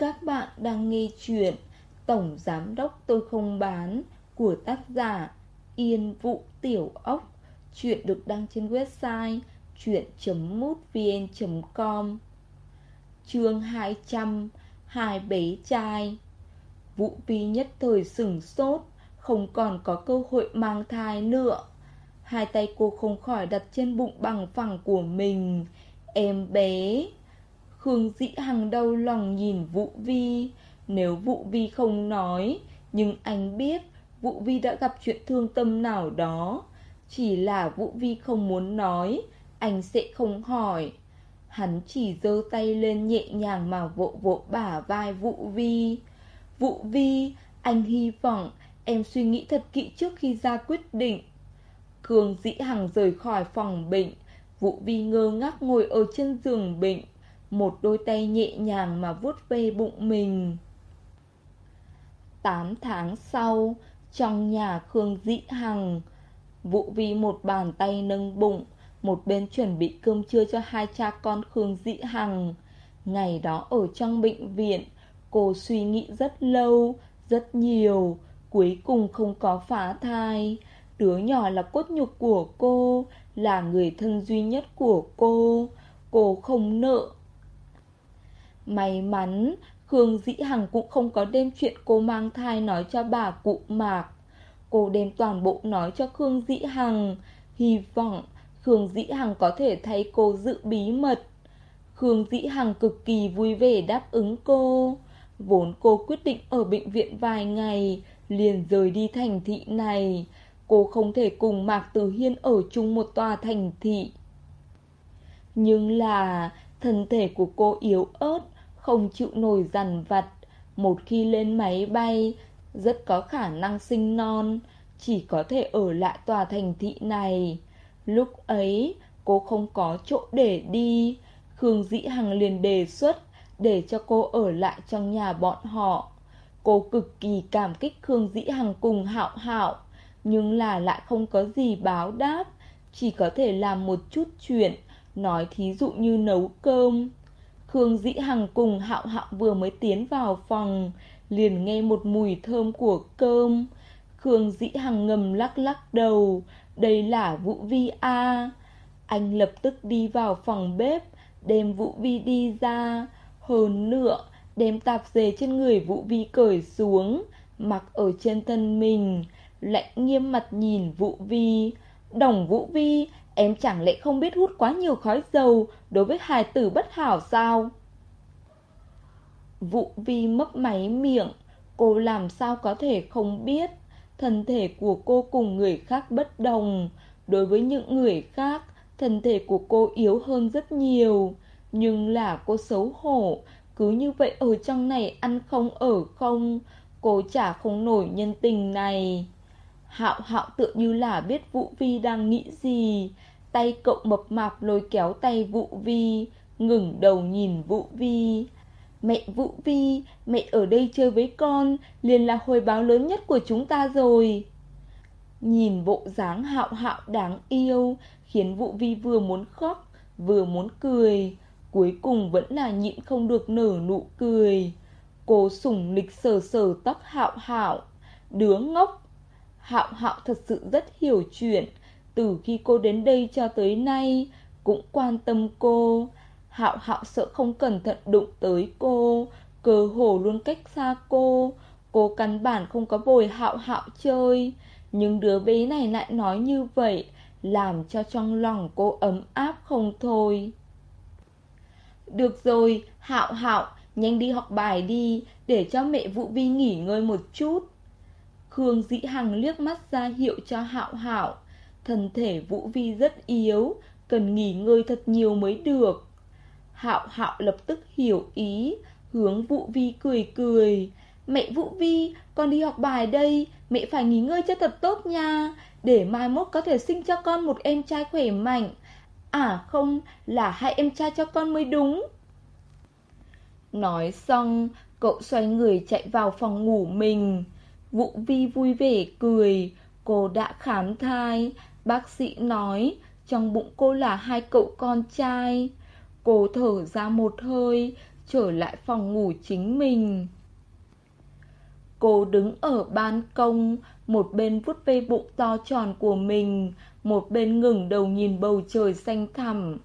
Các bạn đang nghe chuyện Tổng Giám Đốc Tôi Không Bán của tác giả Yên Vũ Tiểu Ốc. Chuyện được đăng trên website chuyện.mútvn.com Chương 200 Hai bé trai Vũ Vi nhất thời sửng sốt, Không còn có cơ hội mang thai nữa. Hai tay cô không khỏi đặt trên bụng bằng phẳng của mình. Em bé Khương Dĩ Hằng đau lòng nhìn Vũ Vi. Nếu Vũ Vi không nói Nhưng anh biết Vũ Vi đã gặp chuyện thương tâm nào đó. Chỉ là Vũ Vi không muốn nói Anh sẽ không hỏi. Hắn chỉ giơ tay lên nhẹ nhàng mà vỗ vỗ bả vai Vũ Vi. Vũ Vi, anh hy vọng em suy nghĩ thật kỹ trước khi ra quyết định. Khương Dĩ Hằng rời khỏi phòng bệnh. Vũ Vi ngơ ngác ngồi ở trên giường bệnh một đôi tay nhẹ nhàng mà vuốt ve bụng mình. Tám tháng sau, trong nhà Khương Dĩ Hằng, Vũ Vi một bàn tay nâng bụng, một bên chuẩn bị cơm trưa cho hai cha con Khương Dĩ Hằng. Ngày đó ở trong bệnh viện, cô suy nghĩ rất lâu, rất nhiều, cuối cùng không có phá thai. Đứa nhỏ là cốt nhục của cô, là người thân duy nhất của cô. Cô không nợ, May mắn, Khương Dĩ Hằng cũng không có đem chuyện cô mang thai nói cho bà cụ Mạc. Cô đem toàn bộ nói cho Khương Dĩ Hằng, hy vọng Khương Dĩ Hằng có thể thay cô giữ bí mật. Khương Dĩ Hằng cực kỳ vui vẻ đáp ứng cô. Vốn cô quyết định ở bệnh viện vài ngày, liền rời đi thành thị này. Cô không thể cùng Mạc Tử Hiên ở chung một tòa thành thị. Nhưng là thân thể của cô yếu ớt, không chịu nổi dằn vặt. Một khi lên máy bay, rất có khả năng sinh non, chỉ có thể ở lại tòa thành thị này. Lúc ấy, cô không có chỗ để đi. Khương Dĩ Hằng liền đề xuất để cho cô ở lại trong nhà bọn họ. Cô cực kỳ cảm kích Khương Dĩ Hằng cùng hạo hạo, nhưng là lại không có gì báo đáp, chỉ có thể làm một chút chuyện, nói thí dụ như nấu cơm. Khương Dĩ Hằng cùng Hạo Hạo vừa mới tiến vào phòng, liền nghe một mùi thơm của cơm. Khương Dĩ Hằng ngầm lắc lắc đầu, đây là Vũ Vi A. Anh lập tức đi vào phòng bếp, đem Vũ Vi đi ra, hơn nữa đem tạp dề trên người Vũ Vi cởi xuống, mặc ở trên thân mình, lạnh nghiêm mặt nhìn Vũ Vi. Đồng Vũ Vi, Em chẳng lẽ không biết hút quá nhiều khói dầu Đối với hài tử bất hảo sao? Vụ vi mấp máy miệng. Cô làm sao có thể không biết? Thân thể của cô cùng người khác bất đồng. Đối với những người khác, Thân thể của cô yếu hơn rất nhiều. Nhưng là cô xấu hổ. Cứ như vậy ở trong này ăn không ở không, Cô chả không nổi nhân tình này. Hạo hạo tự như là biết Vũ Vi đang nghĩ gì. Tay cậu mập mạp lôi kéo tay Vũ Vi ngừng đầu nhìn Vũ Vi. Mẹ Vũ Vi, mẹ ở đây chơi với con liền là hồi báo lớn nhất của chúng ta rồi. Nhìn bộ dáng hạo hạo đáng yêu Khiến Vũ Vi vừa muốn khóc Vừa muốn cười. Cuối cùng vẫn là nhịn không được nở nụ cười. Cô sủng lịch sờ sờ tóc hạo hạo. Đứa ngốc. Hạo hạo thật sự rất hiểu chuyện. Từ khi cô đến đây cho tới nay Cũng quan tâm cô. Hạo hạo sợ không cẩn thận đụng tới cô Cơ hồ luôn cách xa cô. Cô căn bản không có bồi hạo hạo chơi. Nhưng đứa bé này lại nói như vậy Làm cho trong lòng cô ấm áp không thôi. Được rồi, hạo hạo Nhanh đi học bài đi Để cho mẹ Vũ Vi nghỉ ngơi một chút. Khương Dĩ Hằng liếc mắt ra hiệu cho hạo hạo. Thân thể Vũ Vi rất yếu, Cần nghỉ ngơi thật nhiều mới được. Hạo hạo lập tức hiểu ý, Hướng Vũ Vi cười cười. Mẹ Vũ Vi, Con đi học bài đây, Mẹ phải nghỉ ngơi cho thật tốt nha. Để mai mốt có thể sinh cho con một em trai khỏe mạnh. À không, Là hai em trai cho con mới đúng. Nói xong, Cậu xoay người chạy vào phòng ngủ mình. Vũ Vi vui vẻ cười. Cô đã khám thai Bác sĩ nói Trong bụng cô là hai cậu con trai Cô thở ra một hơi trở lại phòng ngủ chính mình. Cô đứng ở ban công, một bên vuốt ve bụng to tròn của mình, một bên ngừng đầu nhìn bầu trời xanh thẳm.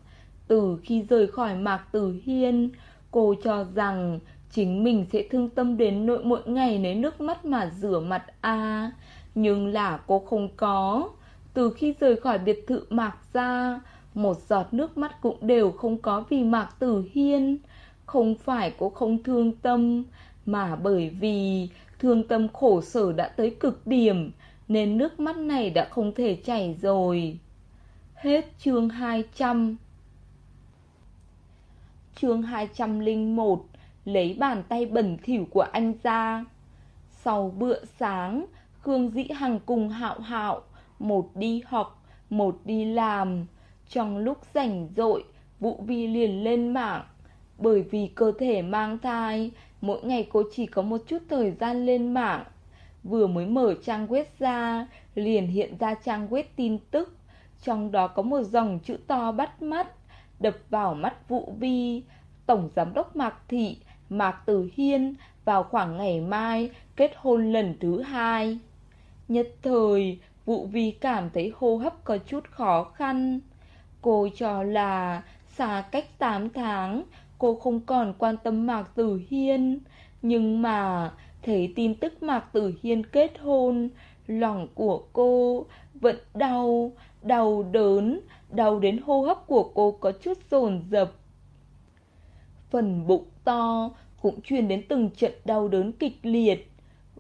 Từ khi rời khỏi Mạc Tử Hiên, cô cho rằng chính mình sẽ thương tâm đến nỗi mỗi ngày lấy nước mắt mà rửa mặt a Nhưng là cô không có. Từ khi rời khỏi biệt thự Mạc ra, một giọt nước mắt cũng đều không có vì Mạc Tử Hiên. Không phải cô không thương tâm, mà bởi vì thương tâm khổ sở đã tới cực điểm, nên nước mắt này đã không thể chảy rồi. Hết chương 200 Chương 201 Lấy bàn tay bẩn thỉu của anh ra Sau bữa sáng Khương Dĩ Hằng cùng hạo hạo một đi học Một đi làm. Trong lúc rảnh rỗi Vũ Vi liền lên mạng. Bởi vì cơ thể mang thai Mỗi ngày cô chỉ có một chút thời gian lên mạng. Vừa mới mở trang web ra Liền hiện ra trang web tin tức. Trong đó có một dòng chữ to bắt mắt Đập vào mắt Vũ Vi. Tổng Giám đốc Mạc Thị Mạc Tử Hiên vào khoảng ngày mai kết hôn lần thứ hai. Nhất thời, Vũ Vi cảm thấy hô hấp có chút khó khăn. Cô cho là xa cách 8 tháng, cô không còn quan tâm Mạc Tử Hiên. Nhưng mà, thấy tin tức Mạc Tử Hiên kết hôn, lòng của cô vẫn đau, đau đớn, đau đến hô hấp của cô có chút dồn dập. Phần bụng to cũng truyền đến từng trận đau đớn kịch liệt.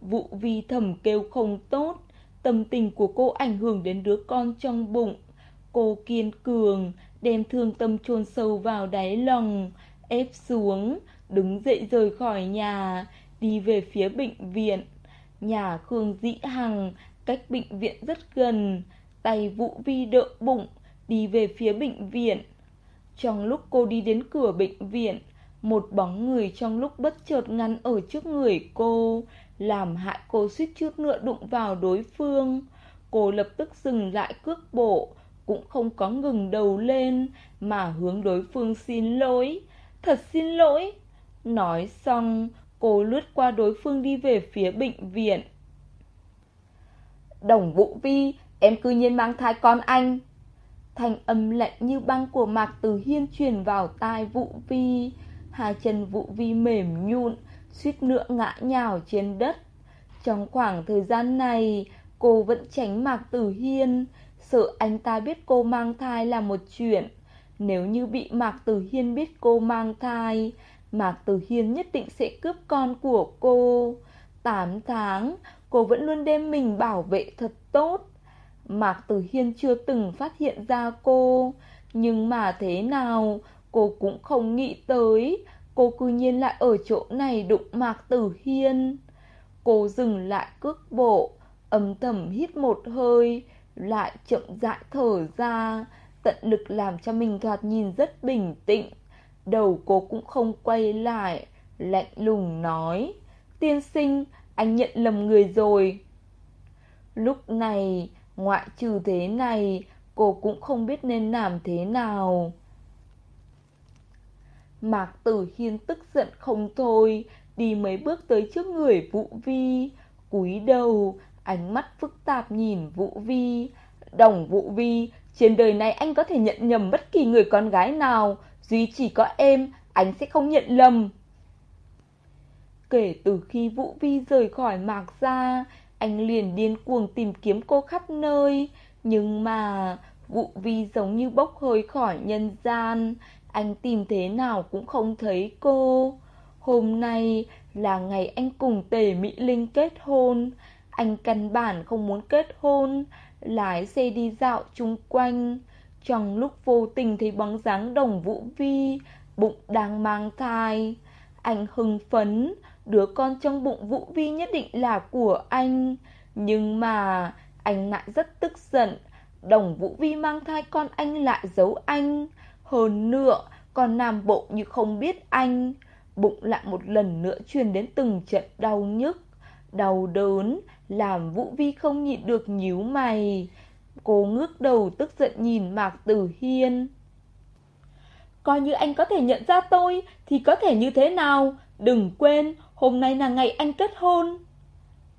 Vụ vi thầm kêu không tốt, tâm tình của cô ảnh hưởng đến đứa con trong bụng. Cô kiên cường, đem thương tâm chôn sâu vào đáy lòng, ép xuống, đứng dậy rời khỏi nhà, đi về phía bệnh viện. Nhà Khương Dĩ Hằng cách bệnh viện rất gần, tay Vũ Vi đỡ bụng, đi về phía bệnh viện. Trong lúc cô đi đến cửa bệnh viện, một bóng người trong lúc bất chợt ngăn ở trước người cô, làm hại cô suýt chút nữa đụng vào đối phương. Cô lập tức dừng lại cước bộ, cũng không có ngừng đầu lên, mà hướng đối phương xin lỗi. Thật xin lỗi. Nói xong, cô lướt qua đối phương đi về phía bệnh viện. Đồng Vũ Vi, em cư nhiên mang thai con anh. Thanh âm lạnh như băng của Mạc Từ Hiên truyền vào tai Vũ Vi hai chân vũ vi mềm nhũn suýt nữa ngã nhào trên đất. Trong khoảng thời gian này, cô vẫn tránh Mạc Tử Hiên, sợ anh ta biết cô mang thai là một chuyện. Nếu như bị Mạc Tử Hiên biết cô mang thai, Mạc Tử Hiên nhất định sẽ cướp con của cô. Tám tháng, cô vẫn luôn đem mình bảo vệ thật tốt. Mạc Tử Hiên chưa từng phát hiện ra cô, nhưng mà thế nào, Cô cũng không nghĩ tới Cô cư nhiên lại ở chỗ này đụng Mạc Tử Hiên. Cô dừng lại cước bộ, Âm thầm hít một hơi, Lại chậm rãi thở ra. Tận lực làm cho mình thoạt nhìn rất bình tĩnh. Đầu cô cũng không quay lại, Lạnh lùng nói, Tiên sinh, Anh nhận lầm người rồi. Lúc này, Ngoại trừ thế này, Cô cũng không biết nên làm thế nào. Mạc Tử Hiên tức giận không thôi, đi mấy bước tới trước người Vũ Vi, cúi đầu, ánh mắt phức tạp nhìn Vũ Vi. Đồng Vũ Vi, trên đời này anh có thể nhận nhầm bất kỳ người con gái nào, duy chỉ có em, anh sẽ không nhận lầm. Kể từ khi Vũ Vi rời khỏi Mạc ra, anh liền điên cuồng tìm kiếm cô khắp nơi, nhưng mà Vũ Vi giống như bốc hơi khỏi nhân gian, anh tìm thế nào cũng không thấy cô. Hôm nay là ngày anh cùng Tề Mỹ Linh kết hôn. Anh căn bản không muốn kết hôn, lái xe đi dạo chung quanh. Trong lúc vô tình thấy bóng dáng đồng Vũ Vi, bụng đang mang thai. Anh hưng phấn, đứa con trong bụng Vũ Vi nhất định là của anh. Nhưng mà anh lại rất tức giận, đồng Vũ Vi mang thai con anh lại giấu anh. Hơn nữa, còn nam bộ như không biết anh. Bụng lại một lần nữa truyền đến từng trận đau nhức, đau đớn, làm Vũ Vi không nhịn được nhíu mày. Cô ngước đầu tức giận nhìn Mạc Tử Hiên. Coi như anh có thể nhận ra tôi Thì có thể như thế nào Đừng quên hôm nay là ngày anh kết hôn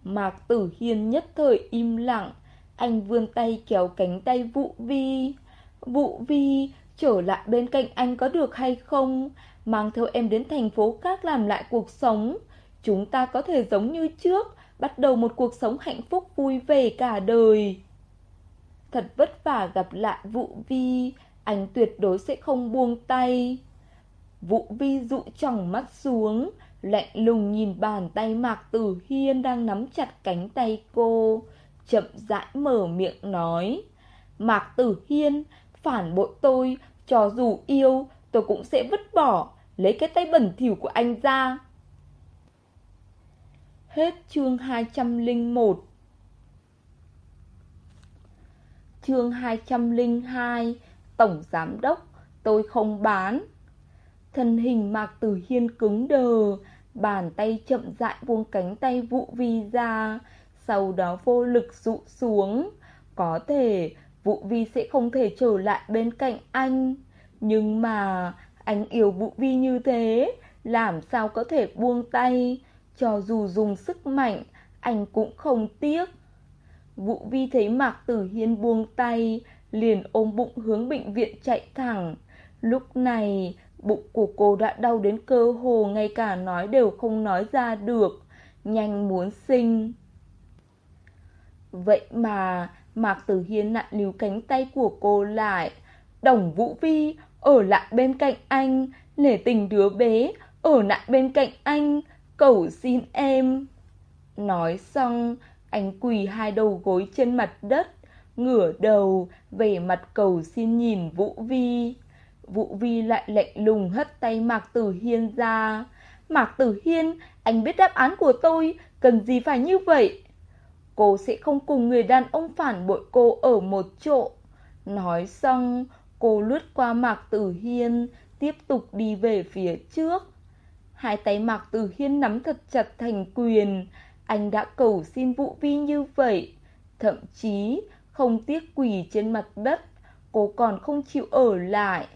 Mạc Tử Hiên nhất thời im lặng Anh vươn tay kéo cánh tay Vũ Vi Vũ Vi Trở lại bên cạnh anh có được hay không? Mang theo em đến thành phố khác làm lại cuộc sống. Chúng ta có thể giống như trước, Bắt đầu một cuộc sống hạnh phúc vui vẻ cả đời. Thật vất vả gặp lại Vũ Vi. Anh tuyệt đối sẽ không buông tay. Vũ Vi dụ tròng mắt xuống, Lạnh lùng nhìn bàn tay Mạc Tử Hiên đang nắm chặt cánh tay cô, Chậm rãi mở miệng nói, Mạc Tử Hiên phản bội tôi, Cho dù yêu, tôi cũng sẽ vứt bỏ, Lấy cái tay bẩn thỉu của anh ra. Hết chương 201 Chương 202 Tổng Giám Đốc, Tôi không bán. Thân hình Mạc Tử Hiên cứng đờ, Bàn tay chậm rãi buông cánh tay vụ Vi ra, Sau đó vô lực rụ xuống. Có thể Vũ Vi sẽ không thể trở lại bên cạnh anh Nhưng mà Anh yêu Vũ Vi như thế Làm sao có thể buông tay cho dù dùng sức mạnh, anh cũng không tiếc. Vũ Vi thấy Mạc Tử Hiên buông tay, liền ôm bụng hướng bệnh viện chạy thẳng. Lúc này, bụng của cô đã đau đến cơ hồ ngay cả nói đều không nói ra được, nhanh muốn sinh. Vậy mà, Mạc Tử Hiên nặn níu cánh tay của cô lại. Đồng Vũ Vi, ở lại bên cạnh anh, nể tình đứa bé, ở lại bên cạnh anh, cầu xin em. Nói xong, anh quỳ hai đầu gối trên mặt đất, ngửa đầu, về mặt cầu xin nhìn Vũ Vi. Vũ Vi lại lạnh lùng hất tay Mạc Tử Hiên ra. Mạc Tử Hiên, anh biết đáp án của tôi, cần gì phải như vậy? Cô sẽ không cùng người đàn ông phản bội cô ở một chỗ. Nói xong, cô lướt qua Mạc Tử Hiên, tiếp tục đi về phía trước. Hai tay Mạc Tử Hiên nắm thật chặt thành quyền. Anh đã cầu xin Vũ Vi như vậy. Thậm chí không tiếc quỳ trên mặt đất. Cô còn không chịu ở lại.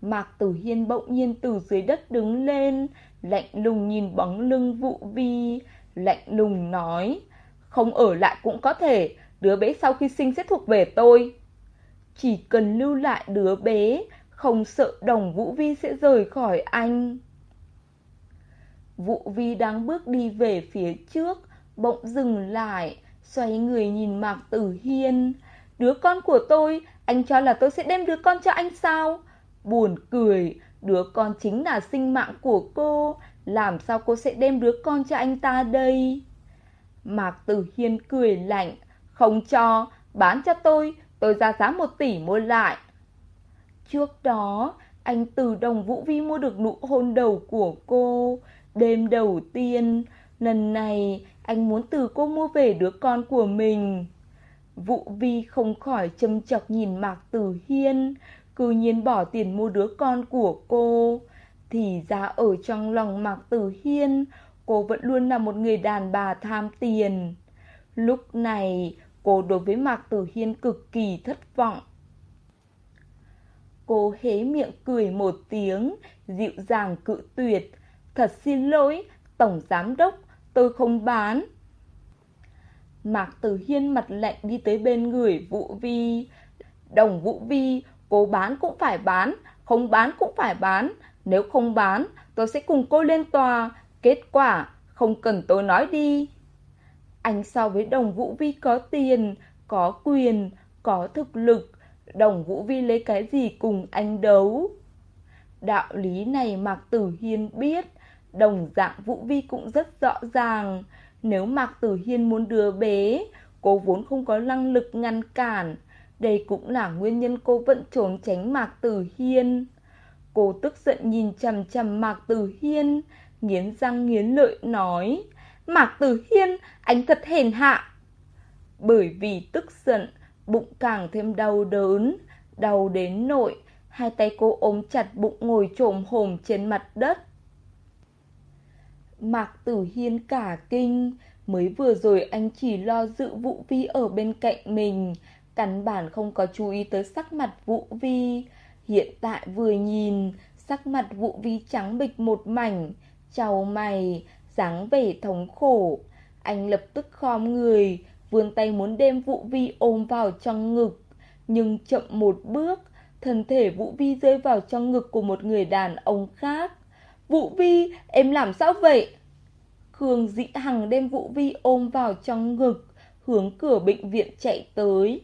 Mạc Tử Hiên bỗng nhiên từ dưới đất đứng lên. Lạnh lùng nhìn bóng lưng Vũ Vi. Lạnh lùng nói. Không ở lại cũng có thể. Đứa bé sau khi sinh sẽ thuộc về tôi. Chỉ cần lưu lại đứa bé. Không sợ đồng Vũ Vi sẽ rời khỏi anh. Vũ Vi đang bước đi về phía trước, bỗng dừng lại, xoay người nhìn Mạc Tử Hiên. Đứa con của tôi, anh cho là tôi sẽ đem đứa con cho anh sao? Buồn cười, đứa con chính là sinh mạng của cô, làm sao cô sẽ đem đứa con cho anh ta đây? Mạc Tử Hiên cười lạnh, không cho, bán cho tôi, tôi ra giá một tỷ mua lại. Trước đó, anh từ đồng Vũ Vi mua được nụ hôn đầu của cô, Đêm đầu tiên, lần này anh muốn từ cô mua về đứa con của mình. Vũ Vi không khỏi châm chọc nhìn Mạc Tử Hiên, cư nhiên bỏ tiền mua đứa con của cô. Thì ra ở trong lòng Mạc Tử Hiên, cô vẫn luôn là một người đàn bà tham tiền. Lúc này, cô đối với Mạc Tử Hiên cực kỳ thất vọng. Cô hé miệng cười một tiếng, dịu dàng cự tuyệt, Thật xin lỗi, Tổng Giám Đốc, tôi không bán. Mạc Tử Hiên mặt lạnh đi tới bên người Vũ Vi. Đồng Vũ Vi, cô bán cũng phải bán, không bán cũng phải bán. Nếu không bán, tôi sẽ cùng cô lên tòa. Kết quả, không cần tôi nói đi. Anh so với đồng Vũ Vi có tiền, có quyền, có thực lực. Đồng Vũ Vi lấy cái gì cùng anh đấu? Đạo lý này Mạc Tử Hiên biết, Đồng dạng Vũ Vi cũng rất rõ ràng, nếu Mạc Tử Hiên muốn đưa bé, cô vốn không có năng lực ngăn cản. Đây cũng là nguyên nhân cô vẫn trốn tránh Mạc Tử Hiên. Cô tức giận nhìn chằm chằm Mạc Tử Hiên, nghiến răng nghiến lợi nói, Mạc Tử Hiên, anh thật hèn hạ. Bởi vì tức giận, bụng càng thêm đau đớn, đau đến nội, hai tay cô ôm chặt bụng ngồi trồm hổm trên mặt đất. Mạc Tử Hiên cả kinh, mới vừa rồi anh chỉ lo dự Vũ Vi ở bên cạnh mình, căn bản không có chú ý tới sắc mặt Vũ Vi. Hiện tại vừa nhìn, sắc mặt vụ vi trắng bịch một mảnh, chào mày, dáng vẻ thống khổ. Anh lập tức khom người, vươn tay muốn đem vũ vi ôm vào trong ngực. Nhưng chậm một bước, thân thể Vũ Vi rơi vào trong ngực của một người đàn ông khác. Vũ Vi, em làm sao vậy? Khương Dĩ Hằng đem Vũ Vi ôm vào trong ngực, hướng cửa bệnh viện chạy tới.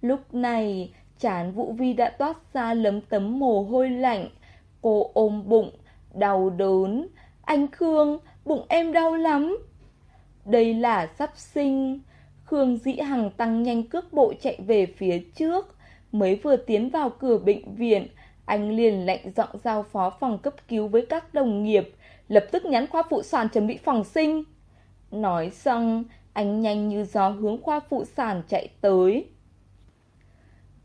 Lúc này, chán Vũ Vi đã toát ra lấm tấm mồ hôi lạnh. Cô ôm bụng, đau đớn. Anh Khương, bụng em đau lắm. Đây là sắp sinh. Khương Dĩ Hằng tăng nhanh cước bộ chạy về phía trước. Mới vừa tiến vào cửa bệnh viện, anh liền lệnh giọng giao phó phòng cấp cứu với các đồng nghiệp, lập tức nhắn khoa phụ sản chuẩn bị phòng sinh. Nói xong, anh nhanh như gió hướng khoa phụ sản chạy tới.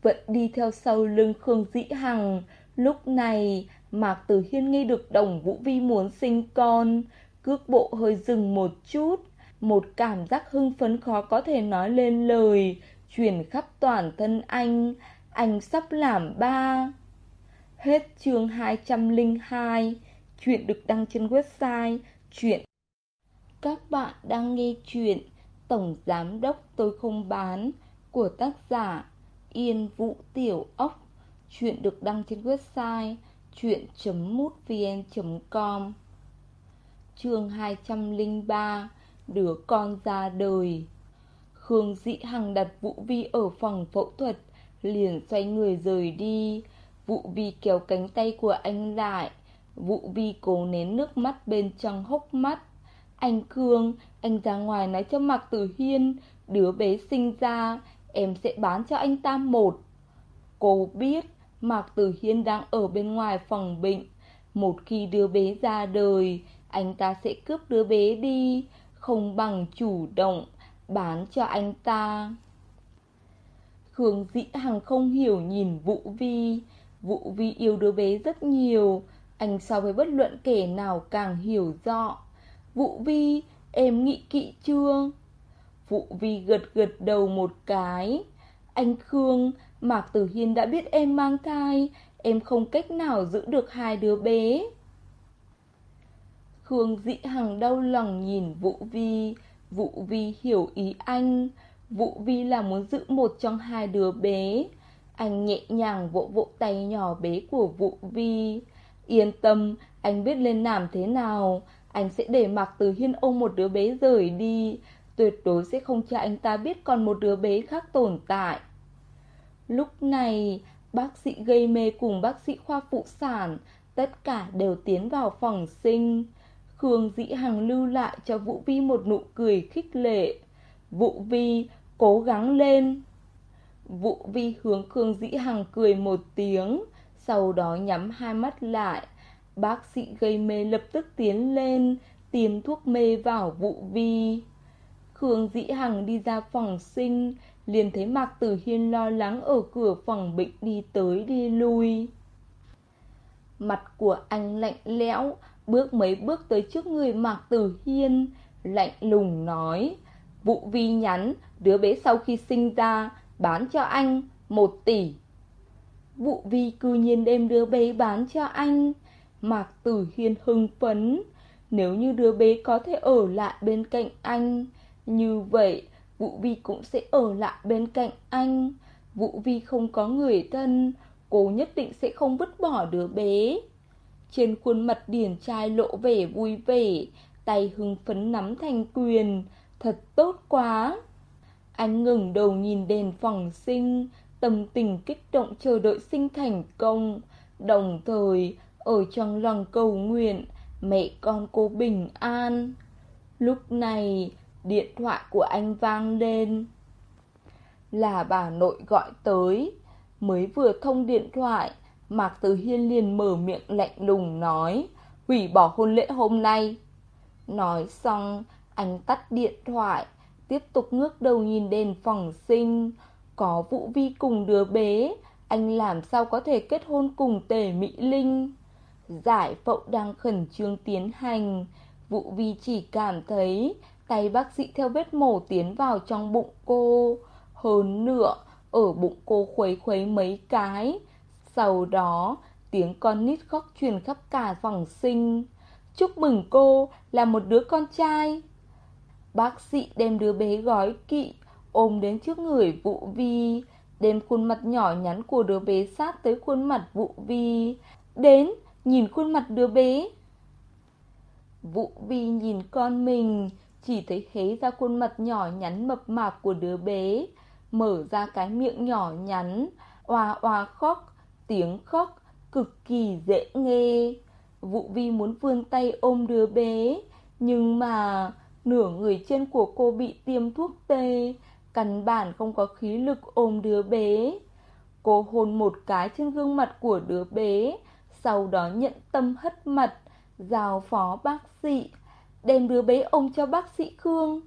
Vẫn đi theo sau lưng Khương Dĩ Hằng, lúc này Mạc Tử Hiên nghe được đồng Vũ Vi muốn sinh con, cước bộ hơi dừng một chút, một cảm giác hưng phấn khó có thể nói lên lời, truyền khắp toàn thân anh, anh sắp làm ba. Hết chương 202, chuyện được đăng trên website chuyện. Các bạn đang nghe chuyện Tổng Giám Đốc Tôi Không Bán của tác giả Yên Vũ Tiểu Ốc. Chuyện được đăng trên website chuyện.mútvn.com Chương 203 Đứa con ra đời Khương Dị Hằng đặt Vũ Vi ở phòng phẫu thuật liền xoay người rời đi. vũ vi kéo cánh tay của anh lại. vũ vi cố nén nước mắt bên trong hốc mắt. Anh Khương, anh ra ngoài nói cho Mạc Tử Hiên, đứa bé sinh ra, em sẽ bán cho anh ta một. Cô biết Mạc Tử Hiên đang ở bên ngoài phòng bệnh. Một khi đứa bé ra đời, anh ta sẽ cướp đứa bé đi, không bằng chủ động, bán cho anh ta. Khương Dĩ Hằng không hiểu nhìn Vũ Vi. Vũ Vi yêu đứa bé rất nhiều, anh so với bất luận kẻ nào càng hiểu rõ. Vũ Vi, em nghĩ kỹ chưa? Vũ Vi gật gật đầu một cái. Anh Khương, Mạc Tử Hiên đã biết em mang thai, em không cách nào giữ được hai đứa bé. Khương Dĩ Hằng đau lòng nhìn Vũ Vi, Vũ Vi hiểu ý anh. Vũ Vi là muốn giữ một trong hai đứa bé. Anh nhẹ nhàng vỗ vỗ tay nhỏ bé của Vũ Vi. Yên tâm, anh biết lên làm thế nào. Anh sẽ để Mạc Từ Hiên ôm một đứa bé rời đi. Tuyệt đối sẽ không cho anh ta biết còn một đứa bé khác tồn tại. Lúc này, bác sĩ gây mê cùng bác sĩ khoa phụ sản, tất cả đều tiến vào phòng sinh. Khương Dĩ Hằng lưu lại cho Vũ Vi một nụ cười khích lệ. Vũ Vi, cố gắng lên. Vũ Vi hướng Khương Dĩ Hằng cười một tiếng, sau đó nhắm hai mắt lại. Bác sĩ gây mê lập tức tiến lên, tiêm thuốc mê vào Vũ Vi. Khương Dĩ Hằng đi ra phòng sinh, liền thấy Mạc Tử Hiên lo lắng ở cửa phòng bệnh đi tới đi lui. Mặt của anh lạnh lẽo, bước mấy bước tới trước người Mạc Tử Hiên, lạnh lùng nói. vụ Vi nhắn, đứa bé sau khi sinh ra, bán cho anh một tỷ. vụ Vi cư nhiên đem đứa bé bán cho anh. Mạc Tử Hiên hưng phấn. Nếu như đứa bé có thể ở lại bên cạnh anh, như vậy Vũ Vi cũng sẽ ở lại bên cạnh anh. Vũ Vi không có người thân, cô nhất định sẽ không vứt bỏ đứa bé. Trên khuôn mặt điển trai lộ vẻ vui vẻ, tay hưng phấn nắm thành quyền, thật tốt quá. Anh ngừng đầu nhìn đèn phòng sinh, tâm tình kích động chờ đợi sinh thành công, đồng thời ở trong lòng cầu nguyện mẹ con cô bình an. Lúc này, điện thoại của anh vang lên. Là bà nội gọi tới, mới vừa thông điện thoại, Mạc Tử Hiên liền mở miệng lạnh lùng nói, hủy bỏ hôn lễ hôm nay. Nói xong, anh tắt điện thoại, tiếp tục ngước đầu nhìn đèn phòng sinh. Có Vũ Vi cùng đứa bé, anh làm sao có thể kết hôn cùng Tề Mỹ Linh? Giải phẫu đang khẩn trương tiến hành, Vũ Vi chỉ cảm thấy tay bác sĩ theo vết mổ tiến vào trong bụng cô. Hơn nữa, ở bụng cô khuấy khuấy mấy cái, Sau đó, tiếng con nít khóc truyền khắp cả phòng sinh. Chúc mừng cô là một đứa con trai. Bác sĩ đem đứa bé gói kỵ, ôm đến trước người Vũ Vi, đem khuôn mặt nhỏ nhắn của đứa bé sát tới khuôn mặt Vũ Vi. Đến, nhìn khuôn mặt đứa bé. Vũ Vi nhìn con mình, chỉ thấy hé ra khuôn mặt nhỏ nhắn mập mạp của đứa bé, mở ra cái miệng nhỏ nhắn, oa oa khóc, tiếng khóc cực kỳ dễ nghe. Vũ Vi muốn vươn tay ôm đứa bé, nhưng mà nửa người trên của cô bị tiêm thuốc tê, căn bản không có khí lực ôm đứa bé. Cô hôn một cái trên gương mặt của đứa bé, sau đó nhận tâm hất mặt, giao phó bác sĩ, đem đứa bé ông cho bác sĩ Khương.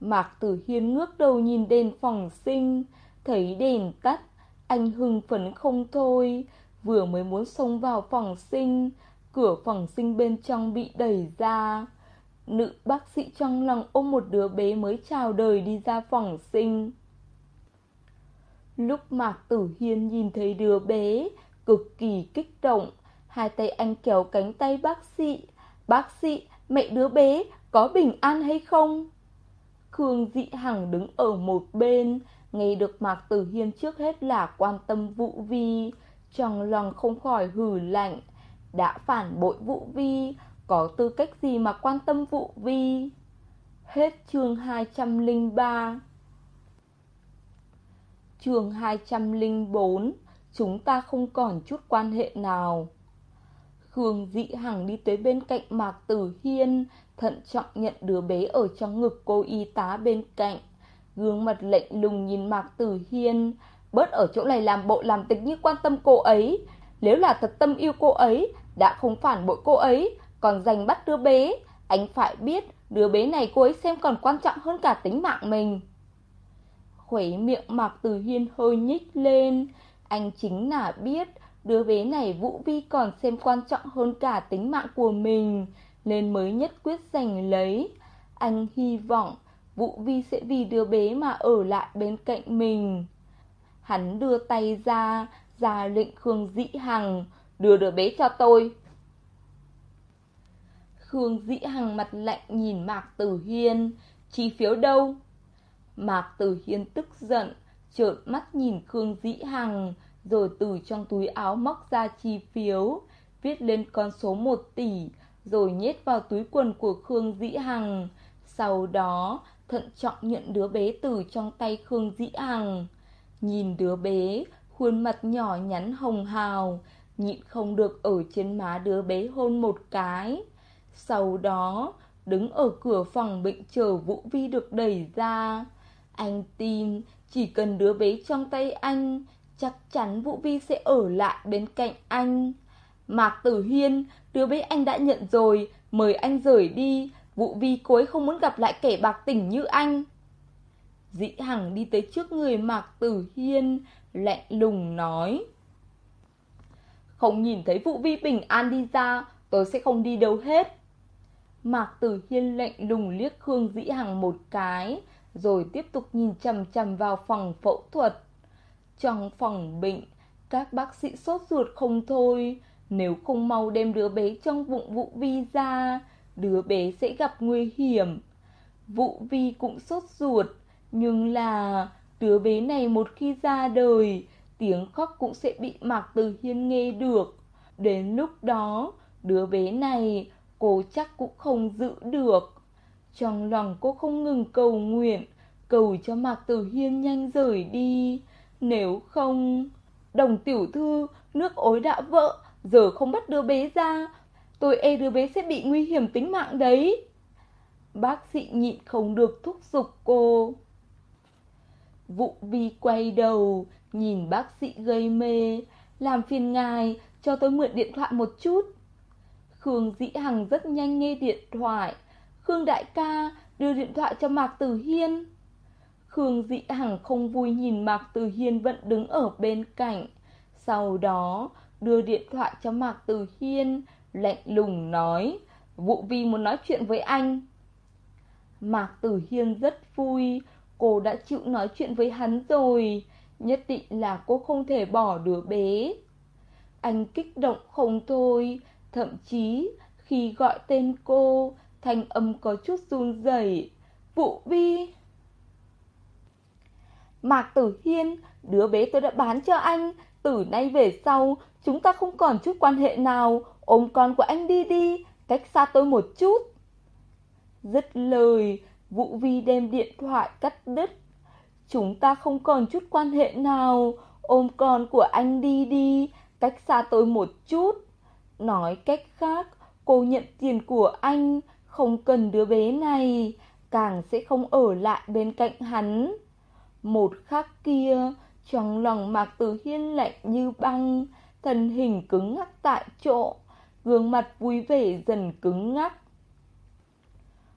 Mạc Tử Hiên ngước đầu nhìn đèn phòng sinh, thấy đèn tắt, anh hưng phấn không thôi, vừa mới muốn xông vào phòng sinh, cửa phòng sinh bên trong bị đẩy ra. Nữ bác sĩ trong lòng ôm một đứa bé mới chào đời đi ra phòng sinh. Lúc Mạc Tử Hiên nhìn thấy đứa bé, cực kỳ kích động, hai tay anh kéo cánh tay bác sĩ. Bác sĩ, mẹ đứa bé có bình an hay không? Khương Dị Hằng đứng ở một bên, nghe được Mạc Tử Hiên trước hết là quan tâm Vũ Vi, trong lòng không khỏi hừ lạnh, đã phản bội Vũ Vi, có tư cách gì mà quan tâm Vũ Vi? Hết chương 203 Chương 204 Chúng ta không còn chút quan hệ nào Khương Dị Hằng đi tới bên cạnh Mạc Tử Hiên, Thận trọng nhận đứa bé ở trong ngực cô y tá bên cạnh. Gương mặt lạnh lùng nhìn Mạc Tử Hiên. Bớt ở chỗ này làm bộ làm tịch như quan tâm cô ấy. Nếu là thật tâm yêu cô ấy, Đã không phản bội cô ấy, Còn giành bắt đứa bé, Anh phải biết đứa bé này cô ấy xem còn quan trọng hơn cả tính mạng mình. Khuấy miệng Mạc Tử Hiên hơi nhích lên. Anh chính là biết đứa bé này Vũ Vi còn xem quan trọng hơn cả tính mạng của mình Nên mới nhất quyết giành lấy Anh hy vọng Vũ Vi sẽ vì đứa bé mà ở lại bên cạnh mình Hắn đưa tay ra, ra lệnh Khương Dĩ Hằng, đưa đứa bé cho tôi. Khương Dĩ Hằng mặt lạnh nhìn Mạc Tử Hiên, chi phiếu đâu? Mạc Tử Hiên tức giận, trợn mắt nhìn Khương Dĩ Hằng, rồi từ trong túi áo móc ra chi phiếu, viết lên con số 1 tỷ, rồi nhét vào túi quần của Khương Dĩ Hằng. Sau đó, thận trọng nhận đứa bé từ trong tay Khương Dĩ Hằng. Nhìn đứa bé, khuôn mặt nhỏ nhắn hồng hào, nhịn không được ở trên má đứa bé hôn một cái. Sau đó, đứng ở cửa phòng bệnh chờ Vũ Vi được đẩy ra. Anh tin chỉ cần đứa bé trong tay anh, chắc chắn Vũ Vi sẽ ở lại bên cạnh anh. Mạc Tử Hiên, đứa bé anh đã nhận rồi, mời anh rời đi, Vũ Vi cối không muốn gặp lại kẻ bạc tình như anh. Dĩ Hằng đi tới trước người Mạc Tử Hiên, lạnh lùng nói. Không nhìn thấy Vũ Vi bình an đi ra, tôi sẽ không đi đâu hết. Mạc Tử Hiên lạnh lùng liếc Khương Dĩ Hằng một cái, rồi tiếp tục nhìn chầm chầm vào phòng phẫu thuật. Trong phòng bệnh, các bác sĩ sốt ruột không thôi, nếu không mau đem đứa bé trong bụng Vũ Vi ra, đứa bé sẽ gặp nguy hiểm. Vũ Vi cũng sốt ruột, nhưng là đứa bé này một khi ra đời, tiếng khóc cũng sẽ bị Mạc Từ Hiên nghe được. Đến lúc đó, đứa bé này cô chắc cũng không giữ được. Trong lòng cô không ngừng cầu nguyện, cầu cho Mạc Tử Hiên nhanh rời đi. Nếu không, đồng tiểu thư, nước ối đã vỡ, giờ không bắt đứa bé ra, tôi e đứa bé sẽ bị nguy hiểm tính mạng đấy. Bác sĩ nhịn không được thúc giục cô. Vụ vi quay đầu, nhìn bác sĩ gây mê, làm phiền ngài, cho tôi mượn điện thoại một chút. Khương Dĩ Hằng rất nhanh nghe điện thoại. Khương đại ca đưa điện thoại cho Mạc Tử Hiên. Khương Dĩ Hằng không vui nhìn Mạc Tử Hiên vẫn đứng ở bên cạnh. Sau đó đưa điện thoại cho Mạc Tử Hiên, lạnh lùng nói, Vụ Vi muốn nói chuyện với anh. Mạc Tử Hiên rất vui, cô đã chịu nói chuyện với hắn rồi, nhất định là cô không thể bỏ đứa bé. Anh kích động không thôi, thậm chí khi gọi tên cô, thanh âm có chút run rẩy. Vũ Vi. Mạc Tử Hiên, đứa bé tôi đã bán cho anh, từ nay về sau, chúng ta không còn chút quan hệ nào, ôm con của anh đi đi, cách xa tôi một chút. Dứt lời, Vũ Vi đem điện thoại cắt đứt. Chúng ta không còn chút quan hệ nào, ôm con của anh đi đi, cách xa tôi một chút. Nói cách khác, cô nhận tiền của anh, không cần đứa bé này, càng sẽ không ở lại bên cạnh hắn. Một khắc kia, trong lòng Mạc Tử Hiên lạnh như băng, thân hình cứng ngắc tại chỗ, gương mặt vui vẻ dần cứng ngắc.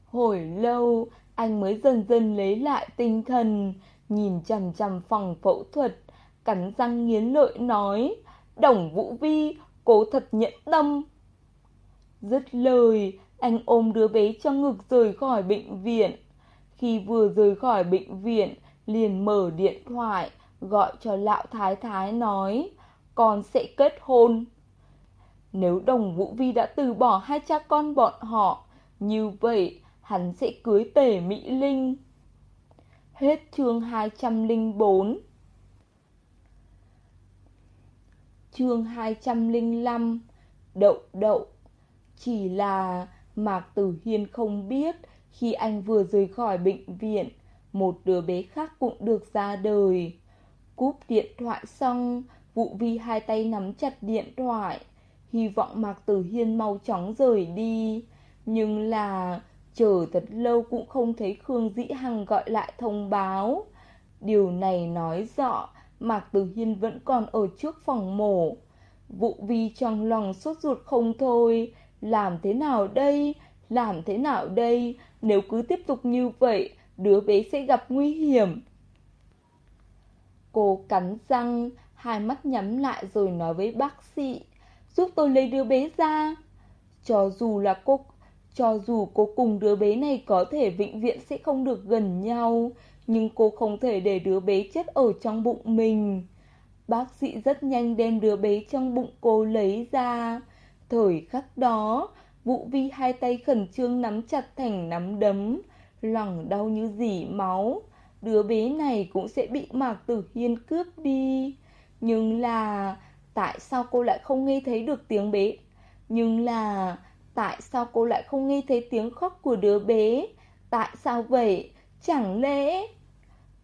Hồi lâu, anh mới dần dần lấy lại tinh thần, nhìn chằm chằm phòng phẫu thuật, cắn răng nghiến lợi nói, Đồng Vũ Vi, cố thật nhẫn tâm. Dứt lời, anh ôm đứa bé trong ngực rời khỏi bệnh viện. Khi vừa rời khỏi bệnh viện, liền mở điện thoại, gọi cho lão thái thái nói, con sẽ kết hôn. Nếu đồng Vũ Vi đã từ bỏ hai cha con bọn họ, như vậy hắn sẽ cưới tể Mỹ Linh. Hết chương 204 Chương 205 Đậu đậu Chỉ là Mạc Tử Hiên không biết khi anh vừa rời khỏi bệnh viện, một đứa bé khác cũng được ra đời. Cúp điện thoại xong, Vụ Vi hai tay nắm chặt điện thoại, hy vọng Mạc Tử Hiên mau chóng rời đi. Nhưng là chờ thật lâu cũng không thấy Khương Dĩ Hằng gọi lại thông báo. Điều này nói rõ Mạc Tử Hiên vẫn còn ở trước phòng mổ. Vụ Vi trong lòng sốt ruột không thôi, làm thế nào đây? Làm thế nào đây? Nếu cứ tiếp tục như vậy, đứa bé sẽ gặp nguy hiểm. Cô cắn răng, hai mắt nhắm lại rồi nói với bác sĩ, giúp tôi lấy đứa bé ra. Cho dù là cô, cho dù cô cùng đứa bé này có thể vĩnh viễn sẽ không được gần nhau, nhưng cô không thể để đứa bé chết ở trong bụng mình. Bác sĩ rất nhanh đem đứa bé trong bụng cô lấy ra. Thời khắc đó, Vũ Vi hai tay khẩn trương nắm chặt thành nắm đấm, lòng đau như dỉ máu. Đứa bé này cũng sẽ bị Mạc Tử Hiên cướp đi. Nhưng là... Tại sao cô lại không nghe thấy được tiếng bé? Nhưng là... Tại sao cô lại không nghe thấy tiếng khóc của đứa bé? Tại sao vậy? Chẳng lẽ...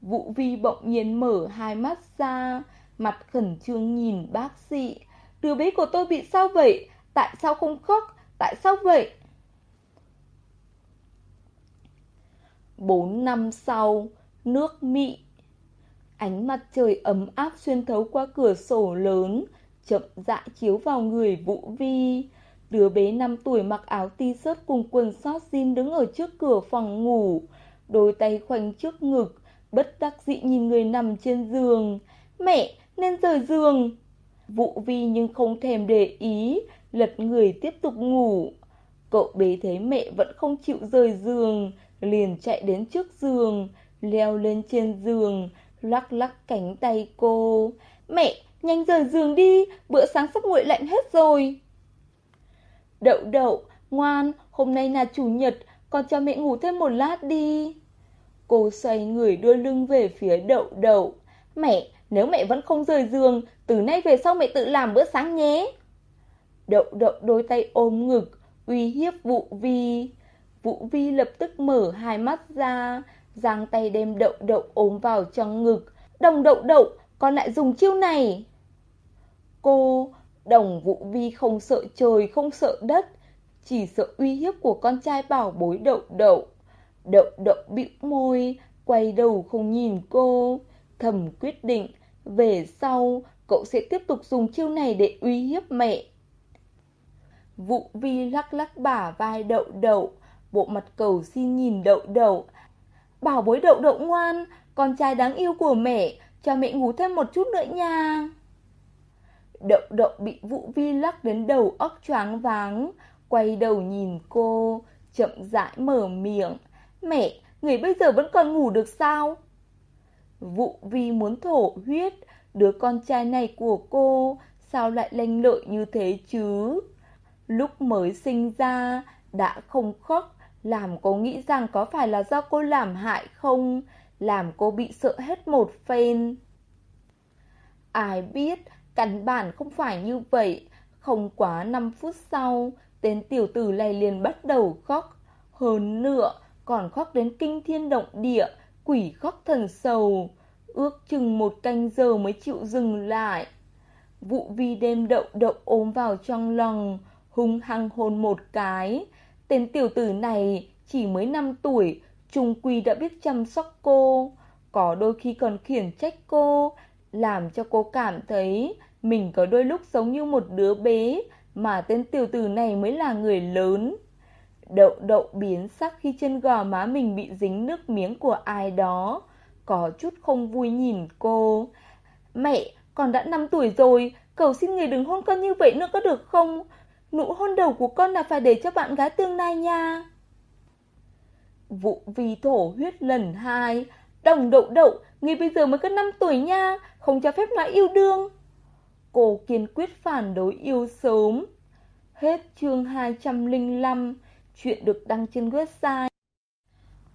Vũ Vi bỗng nhiên mở hai mắt ra, mặt khẩn trương nhìn bác sĩ. Đứa bé của tôi bị sao vậy? Tại sao không khóc? Tại sao vậy? Bốn năm sau, nước Mỹ Ánh mặt trời ấm áp xuyên thấu qua cửa sổ lớn, chậm rãi chiếu vào người Vũ Vi. Đứa bé 5 tuổi mặc áo t-shirt cùng quần sót jean đứng ở trước cửa phòng ngủ, đôi tay khoanh trước ngực, bất đắc dĩ nhìn người nằm trên giường. Mẹ, nên rời giường. Vũ Vi nhưng không thèm để ý, lật người tiếp tục ngủ. Cậu bé thấy mẹ vẫn không chịu rời giường, liền chạy đến trước giường, leo lên trên giường, lắc lắc cánh tay cô. Mẹ, nhanh rời giường đi, bữa sáng sắp nguội lạnh hết rồi. Đậu đậu, ngoan, hôm nay là chủ nhật, con cho mẹ ngủ thêm một lát đi. Cô xoay người đưa lưng về phía đậu đậu. Mẹ, nếu mẹ vẫn không rời giường, từ nay về sau mẹ tự làm bữa sáng nhé. Đậu đậu đôi tay ôm ngực, uy hiếp vụ Vi. Vũ Vi lập tức mở hai mắt ra, giang tay đem đậu đậu ôm vào trong ngực. Đồng đậu đậu, con lại dùng chiêu này. Cô, đồng Vũ Vi không sợ trời, không sợ đất, chỉ sợ uy hiếp của con trai bảo bối đậu đậu. Đậu đậu bĩu môi, quay đầu không nhìn cô, thầm quyết định, về sau cậu sẽ tiếp tục dùng chiêu này để uy hiếp mẹ. Vũ vi lắc lắc bả vai đậu đậu, bộ mặt cầu xin nhìn đậu đậu. Bảo bối đậu đậu ngoan, con trai đáng yêu của mẹ, cho mẹ ngủ thêm một chút nữa nha. Đậu đậu bị Vũ Vi lắc đến đầu óc choáng váng, quay đầu nhìn cô, chậm rãi mở miệng. Mẹ, người bây giờ vẫn còn ngủ được sao? Vũ Vi muốn thổ huyết, đứa con trai này của cô sao lại lanh lợi như thế chứ? Lúc mới sinh ra, đã không khóc, làm cô nghĩ rằng có phải là do cô làm hại không? Làm cô bị sợ hết một phen. Ai biết, căn bản không phải như vậy. Không quá 5 phút sau, tên tiểu tử này liền bắt đầu khóc. Hơn nữa, còn khóc đến kinh thiên động địa, quỷ khóc thần sầu. Ước chừng một canh giờ mới chịu dừng lại. Vụ vi đêm đậu đậu ôm vào trong lòng, hung hăng hôn một cái. Tên tiểu tử này chỉ mới 5 tuổi, trung quy đã biết chăm sóc cô. Có đôi khi còn khiển trách cô, làm cho cô cảm thấy mình có đôi lúc giống như một đứa bé, mà tên tiểu tử này mới là người lớn. Đậu đậu biến sắc khi trên gò má mình bị dính nước miếng của ai đó, có chút không vui nhìn cô. Mẹ, con đã 5 tuổi rồi, cầu xin người đừng hôn con như vậy nữa có được không? Nụ hôn đầu của con là phải để cho bạn gái tương lai nha. Vụ vì thổ huyết lần hai, đồng đậu đậu, người bây giờ mới có 5 tuổi nha, không cho phép nói yêu đương. Cô kiên quyết phản đối yêu sớm. Hết chương 205, chuyện được đăng trên website.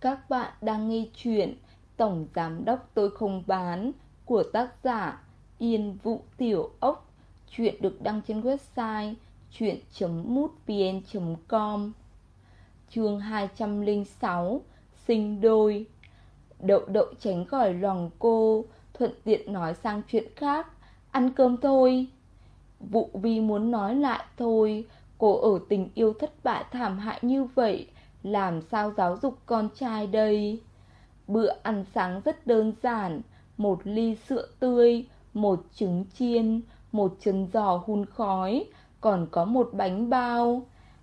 Các bạn đang nghe chuyện Tổng Giám Đốc Tôi Không Bán của tác giả Yên Vũ Tiểu Ốc. Chuyện được đăng trên website chuyện.mútvn.com Chương 206 Sinh đôi. Đậu đậu tránh khỏi lòng cô, Thuận tiện nói sang chuyện khác. Ăn cơm thôi. Vụ vi muốn nói lại thôi. Cô ở tình yêu thất bại thảm hại như vậy, Làm sao giáo dục con trai đây? Bữa ăn sáng rất đơn giản, Một ly sữa tươi, Một trứng chiên, Một chân giò hun khói. Còn có một bánh bao.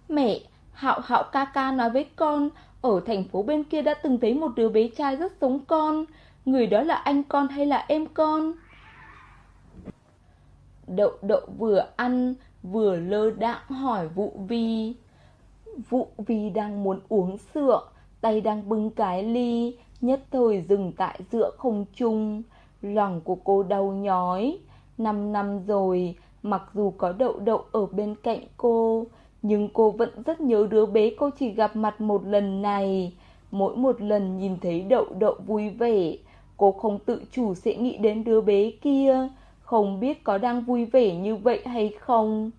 Mẹ, Hạo Hạo ca ca nói với con Ở thành phố bên kia đã từng thấy một đứa bé trai rất giống con. Người đó là anh con hay là em con? Đậu đậu vừa ăn Vừa lơ đãng hỏi Vũ Vi. Vũ Vi đang muốn uống sữa Tay đang bưng cái ly Nhất thời dừng tại giữa không trung. Lòng của cô đau nhói. Năm năm rồi Mặc dù có đậu đậu ở bên cạnh cô, Nhưng cô vẫn rất nhớ đứa bé cô chỉ gặp mặt một lần này. Mỗi một lần nhìn thấy đậu đậu vui vẻ, Cô không tự chủ sẽ nghĩ đến đứa bé kia. Không biết có đang vui vẻ như vậy hay không.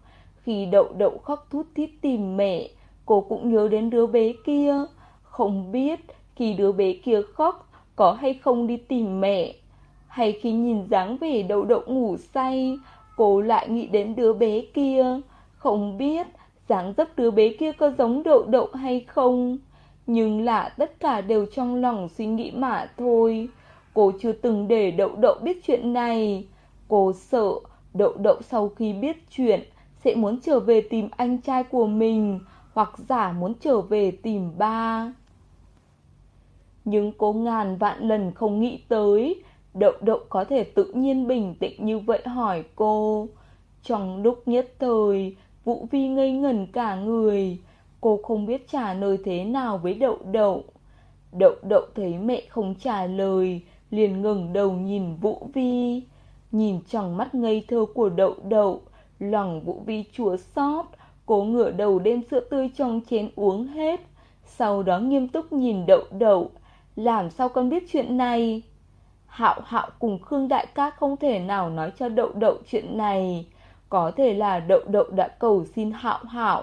Khi đậu đậu khóc thút thít tìm mẹ, Cô cũng nhớ đến đứa bé kia. Không biết khi đứa bé kia khóc Có hay không đi tìm mẹ. Hay khi nhìn dáng vẻ đậu đậu ngủ say Cô lại nghĩ đến đứa bé kia. Không biết dáng dấp đứa bé kia có giống đậu đậu hay không. Nhưng là tất cả đều trong lòng suy nghĩ mà thôi. Cô chưa từng để đậu đậu biết chuyện này. Cô sợ đậu đậu sau khi biết chuyện Sẽ muốn trở về tìm anh trai của mình, Hoặc giả muốn trở về tìm ba. Nhưng cô ngàn vạn lần không nghĩ tới Đậu đậu có thể tự nhiên bình tĩnh như vậy hỏi cô Trong lúc nhất thời Vũ Vi ngây ngẩn cả người Cô không biết trả lời thế nào với đậu đậu Đậu đậu thấy mẹ không trả lời liền ngừng đầu nhìn Vũ Vi. Nhìn trong mắt ngây thơ của đậu đậu, lòng Vũ Vi chua xót, cố ngửa đầu đem sữa tươi trong chén uống hết. Sau đó nghiêm túc nhìn đậu đậu, làm sao con biết chuyện này? Hạo hạo cùng Khương Đại ca không thể nào nói cho đậu đậu chuyện này. Có thể là đậu đậu đã cầu xin hạo hạo.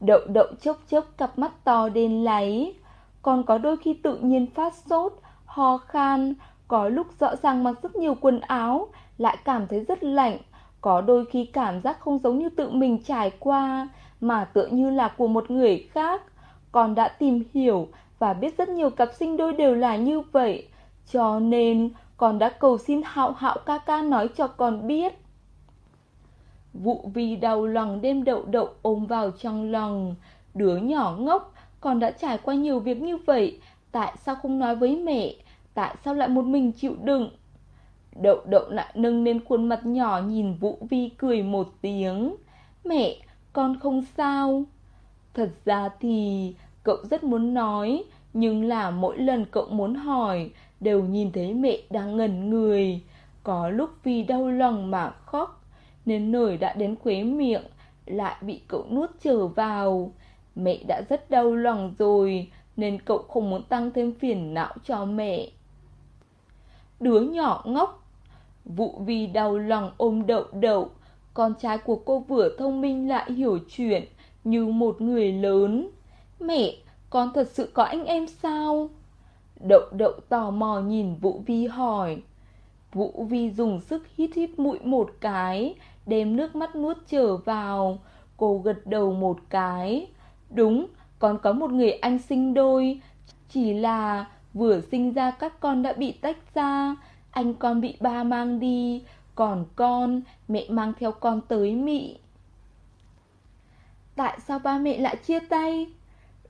Đậu đậu chốc chốc cặp mắt to đen láy còn có đôi khi tự nhiên phát sốt, ho khan, có lúc rõ ràng mặc rất nhiều quần áo, lại cảm thấy rất lạnh, có đôi khi cảm giác không giống như tự mình trải qua, mà tựa như là của một người khác. Còn đã tìm hiểu và biết rất nhiều cặp sinh đôi đều là như vậy, cho nên con đã cầu xin hạo hạo ca ca nói cho con biết. Vụ vì đau lòng đêm đậu đậu ôm vào trong lòng, đứa nhỏ ngốc, con đã trải qua nhiều việc như vậy, tại sao không nói với mẹ, tại sao lại một mình chịu đựng? Đậu đậu lại nâng lên khuôn mặt nhỏ nhìn Vũ Vi cười một tiếng. Mẹ, con không sao. Thật ra thì cậu rất muốn nói, nhưng là mỗi lần cậu muốn hỏi, đều nhìn thấy mẹ đang ngẩn người. Có lúc vì đau lòng mà khóc, nên nổi đã đến khuế miệng, lại bị cậu nuốt trở vào. Mẹ đã rất đau lòng rồi, nên cậu không muốn tăng thêm phiền não cho mẹ. Đứa nhỏ ngốc, vụ vì đau lòng ôm đậu đậu, con trai của cô vừa thông minh lại hiểu chuyện, như một người lớn. Mẹ, con thật sự có anh em sao? Đậu đậu tò mò nhìn Vũ Vi hỏi. Vũ Vi dùng sức hít hít mũi một cái, đem nước mắt nuốt trở vào. Cô gật đầu một cái. Đúng, con có một người anh sinh đôi. Chỉ là vừa sinh ra các con đã bị tách ra. Anh con bị ba mang đi. Còn con, mẹ mang theo con tới Mỹ. Tại sao ba mẹ lại chia tay?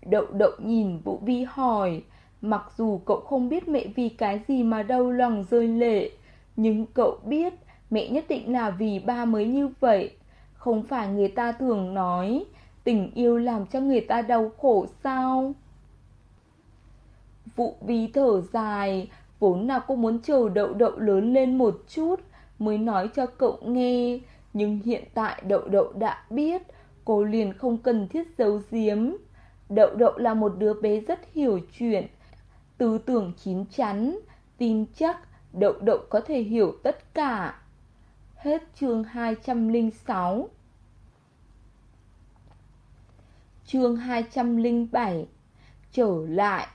Đậu đậu nhìn Vũ Vi hỏi. Mặc dù cậu không biết mẹ vì cái gì mà đau lòng rơi lệ, nhưng cậu biết mẹ nhất định là vì ba mới như vậy. Không phải người ta thường nói, tình yêu làm cho người ta đau khổ sao? Vụ vi thở dài, vốn là cô muốn chờ đậu đậu lớn lên một chút mới nói cho cậu nghe. Nhưng hiện tại đậu đậu đã biết, cô liền không cần thiết giấu giếm. Đậu đậu là một đứa bé rất hiểu chuyện, tư tưởng chín chắn, tin chắc đậu đậu có thể hiểu tất cả. Hết chương 206 Chương 207 Trở lại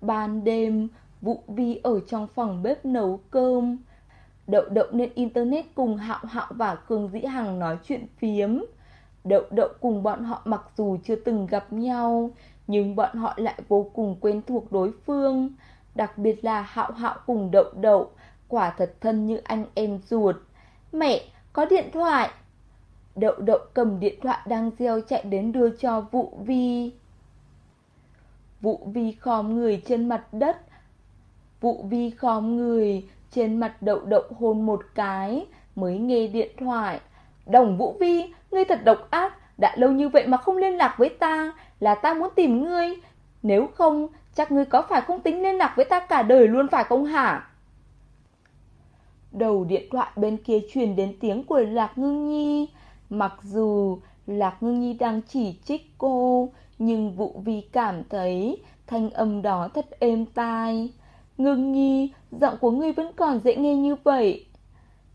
Ban đêm, Vũ Vi ở trong phòng bếp nấu cơm. Đậu đậu lên internet cùng Hạo Hạo và Cường Dĩ Hằng nói chuyện phiếm. Đậu đậu cùng bọn họ mặc dù chưa từng gặp nhau, nhưng bọn họ lại vô cùng quen thuộc đối phương. Đặc biệt là Hạo Hạo cùng Đậu Đậu, quả thật thân như anh em ruột. Mẹ, có điện thoại. Đậu Đậu cầm điện thoại đang reo chạy đến đưa cho Vũ Vi. Vũ Vi khom người trên mặt đất. Vũ Vi khom người trên mặt Đậu Đậu hôn một cái, mới nghe điện thoại. Đồng Vũ Vi, ngươi thật độc ác, đã lâu như vậy mà không liên lạc với ta, là ta muốn tìm ngươi. Nếu không, chắc ngươi có phải không tính liên lạc với ta cả đời luôn phải không hả? Đầu điện thoại bên kia truyền đến tiếng của Lạc Ngưng Nhi. Mặc dù Lạc Ngưng Nhi đang chỉ trích cô, nhưng vũ vi cảm thấy thanh âm đó thật êm tai. Ngưng Nhi, giọng của ngươi vẫn còn dễ nghe như vậy.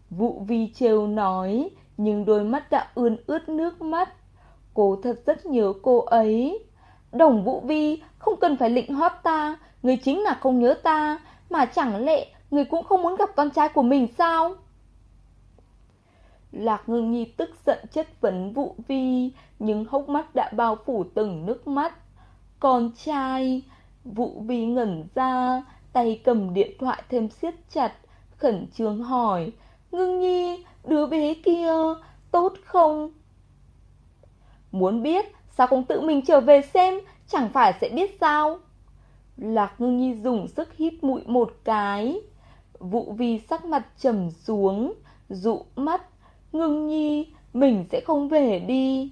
vũ vi trêu nói, nhưng đôi mắt đã ươn ướt nước mắt. Cô thật rất nhớ cô ấy. Đồng Vũ Vi không cần phải lịnh hót ta, người chính là không nhớ ta, mà chẳng lẽ người cũng không muốn gặp con trai của mình sao? Lạc ngưng nhi tức giận chất vấn Vũ Vi, nhưng hốc mắt đã bao phủ từng nước mắt. Con trai, Vũ Vi ngẩn ra, tay cầm điện thoại thêm siết chặt, khẩn trương hỏi, ngưng nhi, đứa bé kia, tốt không? Muốn biết, sao không tự mình trở về xem, chẳng phải sẽ biết sao? Lạc ngưng nhi dùng sức hít mũi một cái. Vụ vi sắc mặt trầm xuống, dụ mắt. Ngưng nhi, mình sẽ không về đi.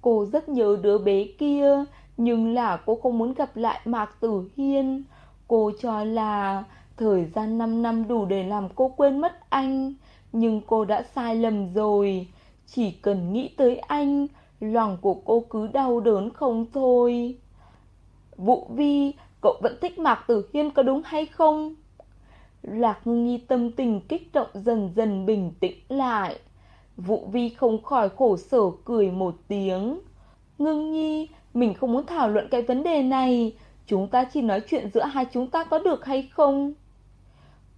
Cô rất nhớ đứa bé kia, nhưng là cô không muốn gặp lại Mạc Tử Hiên. Cô cho là thời gian 5 năm đủ để làm cô quên mất anh, nhưng cô đã sai lầm rồi. Chỉ cần nghĩ tới anh, lòng của cô cứ đau đớn không thôi. Vũ Vi, cậu vẫn thích Mạc Tử Hiên có đúng hay không? Lạc Nghi tâm tình kích động dần dần bình tĩnh lại. Vũ Vi không khỏi khổ sở cười một tiếng. Ngưng Nhi, mình không muốn thảo luận cái vấn đề này. Chúng ta chỉ nói chuyện giữa hai chúng ta có được hay không?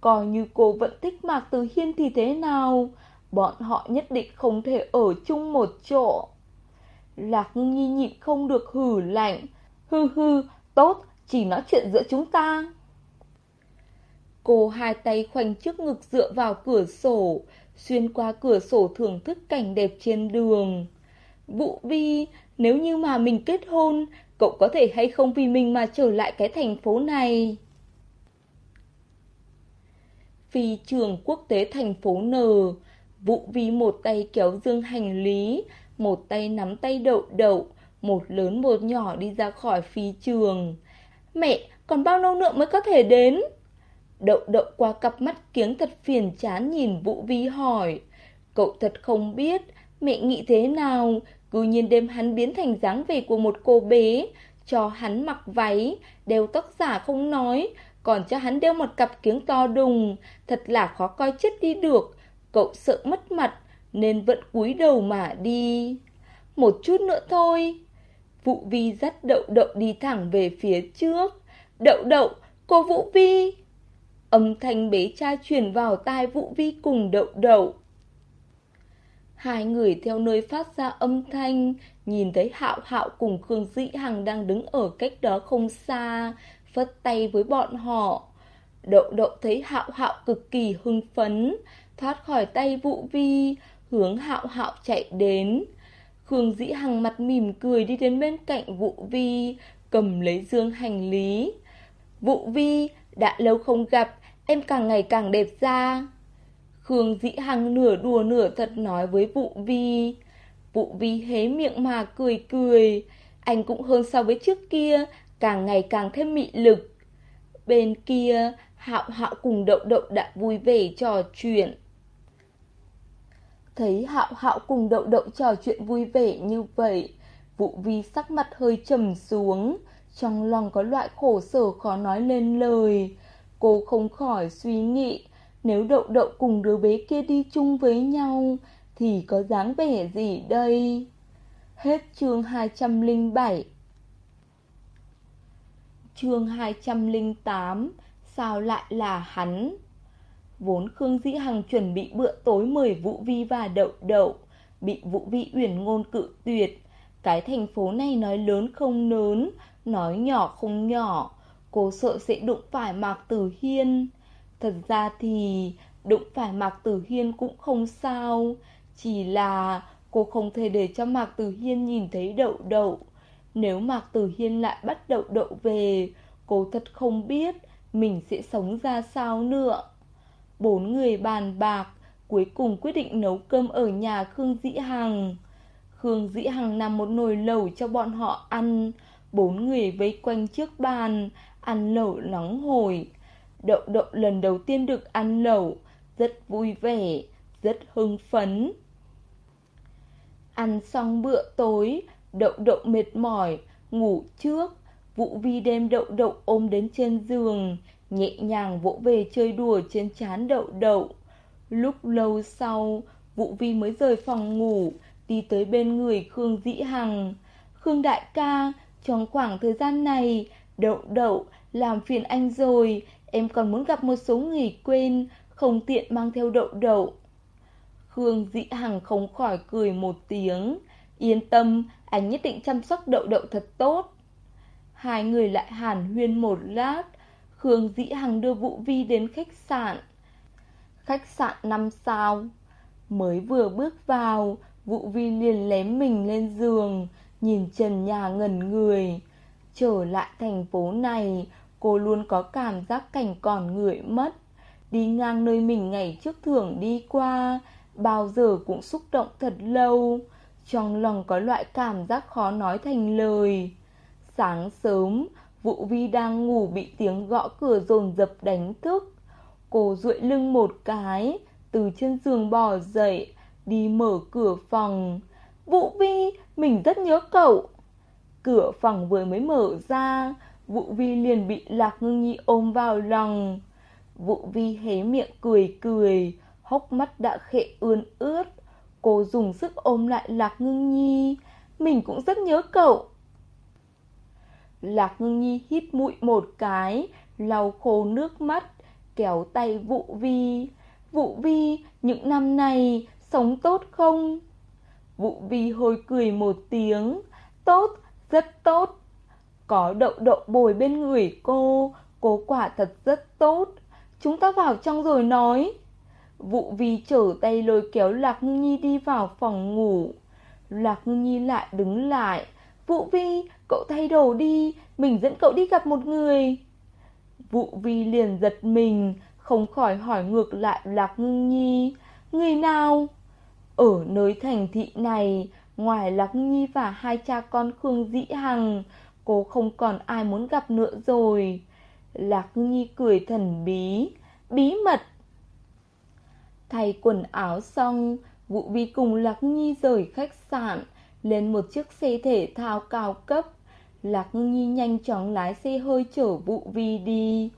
Coi như cô vẫn thích Mạc Tử Hiên thì thế nào? Bọn họ nhất định không thể ở chung một chỗ. Lạc Nhi nhịn không được hử lạnh. Hư hư, tốt, chỉ nói chuyện giữa chúng ta. Cô hai tay khoanh trước ngực dựa vào cửa sổ, xuyên qua cửa sổ thưởng thức cảnh đẹp trên đường. Vũ Vi, nếu như mà mình kết hôn, cậu có thể hay không vì mình mà trở lại cái thành phố này? Phi trường quốc tế thành phố N, Vũ Vi một tay kéo dương hành lý, một tay nắm tay đậu đậu, một lớn một nhỏ đi ra khỏi phi trường. Mẹ, còn bao lâu nữa mới có thể đến? Đậu đậu qua cặp mắt kiếng thật phiền chán nhìn Vũ Vi hỏi. Cậu thật không biết, mẹ nghĩ thế nào, cứ nhiên đêm hắn biến thành dáng vẻ của một cô bé, cho hắn mặc váy, đeo tóc giả không nói, còn cho hắn đeo một cặp kiếng to đùng, thật là khó coi chết đi được. Cậu sợ mất mặt, nên vẫn cúi đầu mà đi. Một chút nữa thôi. Vũ Vi dắt đậu đậu đi thẳng về phía trước. Đậu đậu, cô Vũ Vi. Âm thanh bế cha truyền vào tai Vũ Vi cùng đậu đậu. Hai người theo nơi phát ra âm thanh, nhìn thấy Hạo Hạo cùng Khương Dĩ Hằng đang đứng ở cách đó không xa, phất tay với bọn họ. Đậu đậu thấy Hạo Hạo cực kỳ hưng phấn, thoát khỏi tay Vũ Vi, hướng Hạo Hạo chạy đến. Khương Dĩ Hằng mặt mỉm cười đi đến bên cạnh Vũ Vi, cầm lấy dương hành lý. Vũ Vi, đã lâu không gặp, em càng ngày càng đẹp ra. Khương Dĩ Hằng nửa đùa nửa thật nói với Vũ Vi. Vũ Vi hé miệng mà cười cười. Anh cũng hơn so với trước kia, càng ngày càng thêm mị lực. Bên kia, Hạo Hạo cùng Đậu Đậu đã vui vẻ trò chuyện. Thấy Hạo Hạo cùng Đậu Đậu trò chuyện vui vẻ như vậy, Vũ Vi sắc mặt hơi trầm xuống, trong lòng có loại khổ sở khó nói lên lời. Cô không khỏi suy nghĩ, nếu Đậu Đậu cùng đứa bé kia đi chung với nhau, thì có dáng vẻ gì đây? Hết chương 207 Chương 208 Sao lại là hắn? Vốn Khương Dĩ Hằng chuẩn bị bữa tối mời Vũ Vi và Đậu Đậu, bị Vũ Vi uyển ngôn cự tuyệt. Cái thành phố này nói lớn không lớn, nói nhỏ không nhỏ, cô sợ sẽ đụng phải Mạc Tử Hiên. Thật ra thì đụng phải Mạc Tử Hiên cũng không sao, chỉ là cô không thể để cho Mạc Tử Hiên nhìn thấy Đậu Đậu. Nếu Mạc Tử Hiên lại bắt đầu Đậu về, cô thật không biết mình sẽ sống ra sao nữa. Bốn người bàn bạc, cuối cùng quyết định nấu cơm ở nhà Khương Dĩ Hằng. Khương Dĩ Hằng nằm một nồi lẩu cho bọn họ ăn, bốn người vây quanh trước bàn, ăn lẩu nóng hổi. Đậu đậu lần đầu tiên được ăn lẩu, rất vui vẻ, rất hưng phấn. Ăn xong bữa tối, đậu đậu mệt mỏi, ngủ trước. Vũ Vi đem đậu đậu ôm đến trên giường, nhẹ nhàng vỗ về chơi đùa trên chán đậu đậu. Lúc lâu sau, Vũ Vi mới rời phòng ngủ, đi tới bên người Khương Dĩ Hằng. Khương đại ca, trong khoảng thời gian này, đậu đậu, làm phiền anh rồi, em còn muốn gặp một số người quên, không tiện mang theo đậu đậu. Khương Dĩ Hằng không khỏi cười một tiếng, yên tâm, anh nhất định chăm sóc đậu đậu thật tốt. Hai người lại hàn huyên một lát, Khương Dĩ Hằng đưa Vũ Vi đến khách sạn. Khách sạn 5 sao. Mới vừa bước vào, Vũ Vi liền lém mình lên giường, nhìn trần nhà ngẩn người. Trở lại thành phố này, cô luôn có cảm giác cảnh còn người mất. Đi ngang nơi mình ngày trước thường đi qua, bao giờ cũng xúc động thật lâu. Trong lòng có loại cảm giác khó nói thành lời. Sáng sớm, Vũ Vi đang ngủ bị tiếng gõ cửa dồn dập đánh thức. Cô duỗi lưng một cái, từ trên giường bò dậy, đi mở cửa phòng. Vũ Vi, mình rất nhớ cậu. Cửa phòng vừa mới mở ra, Vũ Vi liền bị Lạc Ngưng Nhi ôm vào lòng. Vũ Vi hé miệng cười cười, hốc mắt đã khệ ươn ướt. Cô dùng sức ôm lại Lạc Ngưng Nhi. Mình cũng rất nhớ cậu. Lạc Ngưng Nhi hít mũi một cái, lau khô nước mắt, kéo tay Vũ Vi. Vũ Vi, những năm này, sống tốt không? Vũ Vi hồi cười một tiếng. Tốt, rất tốt. Có đậu đậu bồi bên người cô, cô quả thật rất tốt. Chúng ta vào trong rồi nói. Vũ Vi trở tay lôi kéo Lạc Ngư Nhi đi vào phòng ngủ. Lạc Ngư Nhi lại đứng lại. Vũ Vi, cậu thay đồ đi, mình dẫn cậu đi gặp một người. Vũ Vi liền giật mình, không khỏi hỏi ngược lại Lạc Ngư Nhi. Người nào? Ở nơi thành thị này, ngoài Lạc Ngư Nhi và hai cha con Khương Dĩ Hằng, cô không còn ai muốn gặp nữa rồi. Lạc Ngư Nhi cười thần bí, bí mật. Thay quần áo xong, Vũ Vi cùng Lạc Nhi rời khách sạn, lên một chiếc xe thể thao cao cấp. Lạc Nhi nhanh chóng lái xe hơi chở Vũ Vi đi.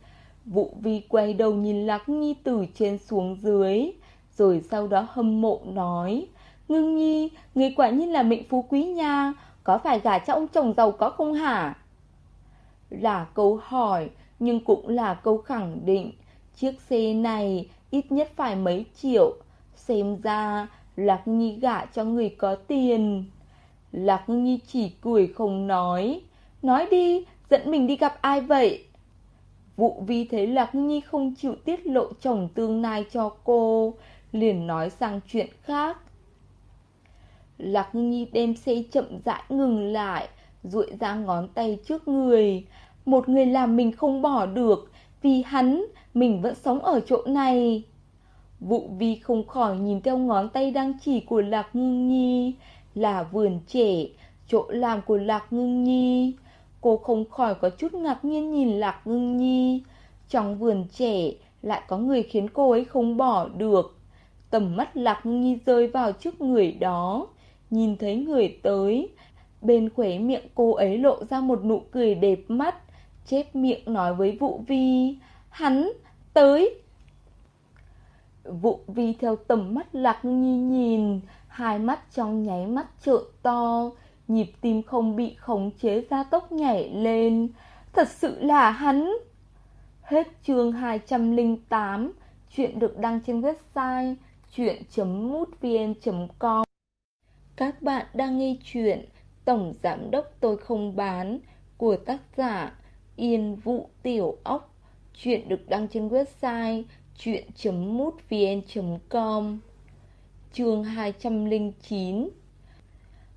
Vũ Vi quay đầu nhìn Lạc Nhi từ trên xuống dưới, rồi sau đó hâm mộ nói, Ngưng Nhi, người quả nhiên là mệnh phú quý nha, có phải gả cho ông chồng giàu có không hả? Là câu hỏi, nhưng cũng là câu khẳng định, chiếc xe này ít nhất phải mấy triệu, xem ra Lạc Nhi gả cho người có tiền. Lạc Nhi chỉ cười không nói, nói đi, dẫn mình đi gặp ai vậy? Vụ vi thấy Lạc Nhi không chịu tiết lộ chồng tương lai cho cô, liền nói sang chuyện khác. Lạc Nhi đem xe chậm rãi ngừng lại, duỗi ra ngón tay trước người. Một người làm mình không bỏ được, vì hắn, mình vẫn sống ở chỗ này. Vụ vi không khỏi nhìn theo ngón tay đang chỉ của Lạc Ngưng Nhi, là vườn trẻ, chỗ làm của Lạc Ngưng Nhi. Cô không khỏi có chút ngạc nhiên nhìn Lạc Ngưng Nhi. Trong vườn trẻ lại có người khiến cô ấy không bỏ được. Tầm mắt Lạc Ngưng Nhi rơi vào trước người đó nhìn thấy người tới. Bên khóe miệng cô ấy lộ ra một nụ cười đẹp mắt, chép miệng nói với Vũ Vi, hắn, tới. vụ Vi theo tầm mắt lạc nhi nhìn, hai mắt trong nháy mắt trợn to, nhịp tim không bị khống chế ra tốc nhảy lên. Thật sự là hắn. Hết chương 208, chuyện được đăng trên website chuyện.mútvn.com các bạn đang nghe chuyện Tổng Giám Đốc Tôi Không Bán của tác giả Yên Vũ Tiểu Ốc. Chuyện được đăng trên website chuyện.mútvn.com Chương 209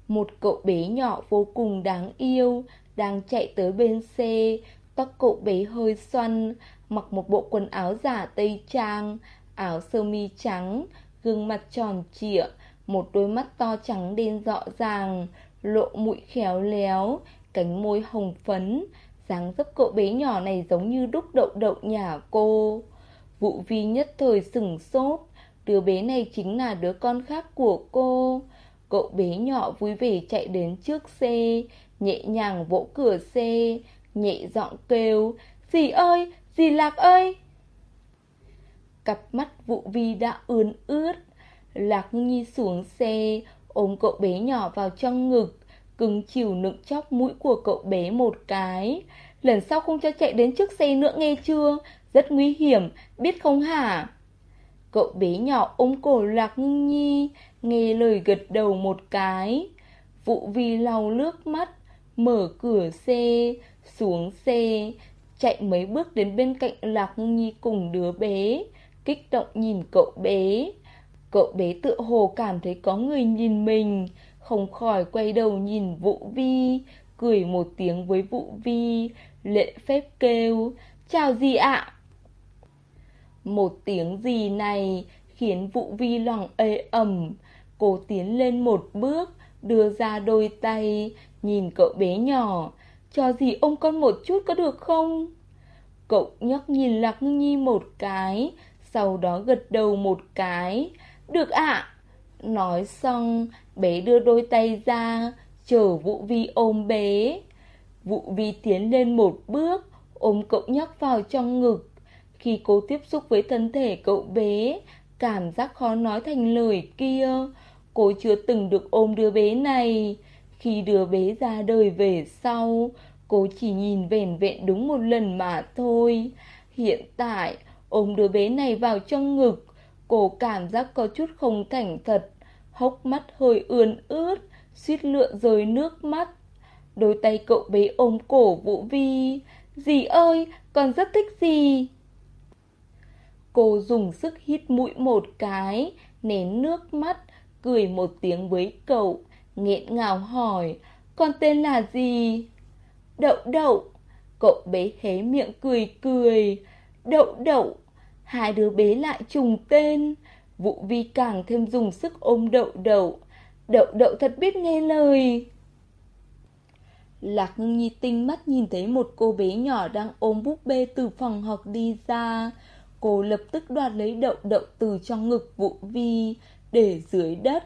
Một cậu bé nhỏ vô cùng đáng yêu đang chạy tới bên xe, tóc cậu bé hơi xoăn, mặc một bộ quần áo giả tây trang, áo sơ mi trắng, gương mặt tròn trịa, một đôi mắt to trắng đen rõ ràng, lộ mũi khéo léo, cánh môi hồng phấn, dáng dấp cậu bé nhỏ này giống như đúc đậu đậu nhà cô. Vụ vi nhất thời sừng sốt, đứa bé này chính là đứa con khác của cô. Cậu bé nhỏ vui vẻ chạy đến trước xe, nhẹ nhàng vỗ cửa xe, nhẹ giọng kêu, Dì ơi, dì Lạc ơi! Cặp mắt vụ vi đã ướn ướt, Lạc Nhi xuống xe, ôm cậu bé nhỏ vào trong ngực, cứng chiều nựng chóc mũi của cậu bé một cái. Lần sau không cho chạy đến trước xe nữa nghe chưa? Rất nguy hiểm, biết không hả? Cậu bé nhỏ ôm cổ Lạc Ngưng Nhi, nghe lời gật đầu một cái. Vụ vi lau nước mắt, mở cửa xe, xuống xe, chạy mấy bước đến bên cạnh Lạc Ngưng Nhi cùng đứa bé, kích động nhìn cậu bé. Cậu bé tự hồ cảm thấy có người nhìn mình, không khỏi quay đầu nhìn Vũ Vi, cười một tiếng với Vũ Vi, lệ phép kêu, chào gì ạ? Một tiếng gì này khiến Vũ Vi lòng ê ẩm, cô tiến lên một bước, đưa ra đôi tay, nhìn cậu bé nhỏ, cho gì ôm con một chút có được không? Cậu nhóc nhìn Lạc Ngưng Nhi một cái, sau đó gật đầu một cái, được ạ. Nói xong, bé đưa đôi tay ra, chờ Vũ Vi ôm bé. Vũ Vi tiến lên một bước, ôm cậu nhóc vào trong ngực. Khi cô tiếp xúc với thân thể cậu bé, cảm giác khó nói thành lời kia. Cô chưa từng được ôm đứa bé này. Khi đứa bé ra đời về sau, cô chỉ nhìn vẻn vẹn đúng một lần mà thôi. Hiện tại, ôm đứa bé này vào trong ngực, Cô cảm giác có chút không thành thật, hốc mắt hơi ươn ướt, suýt lựa rơi nước mắt. Đôi tay cậu bé ôm cổ Vũ Vi. Dì ơi, con rất thích dì. Cô dùng sức hít mũi một cái, nén nước mắt, cười một tiếng với cậu, nghẹn ngào hỏi, con tên là gì? Đậu đậu. Cậu bé hé miệng cười cười. Đậu đậu, Hai đứa bé lại trùng tên. Vũ Vi càng thêm dùng sức ôm đậu đậu. Đậu đậu thật biết nghe lời. Lạc ngưng nhi tinh mắt nhìn thấy một cô bé nhỏ đang ôm búp bê từ phòng học đi ra. Cô lập tức đoạt lấy đậu đậu từ trong ngực Vũ Vi, để dưới đất.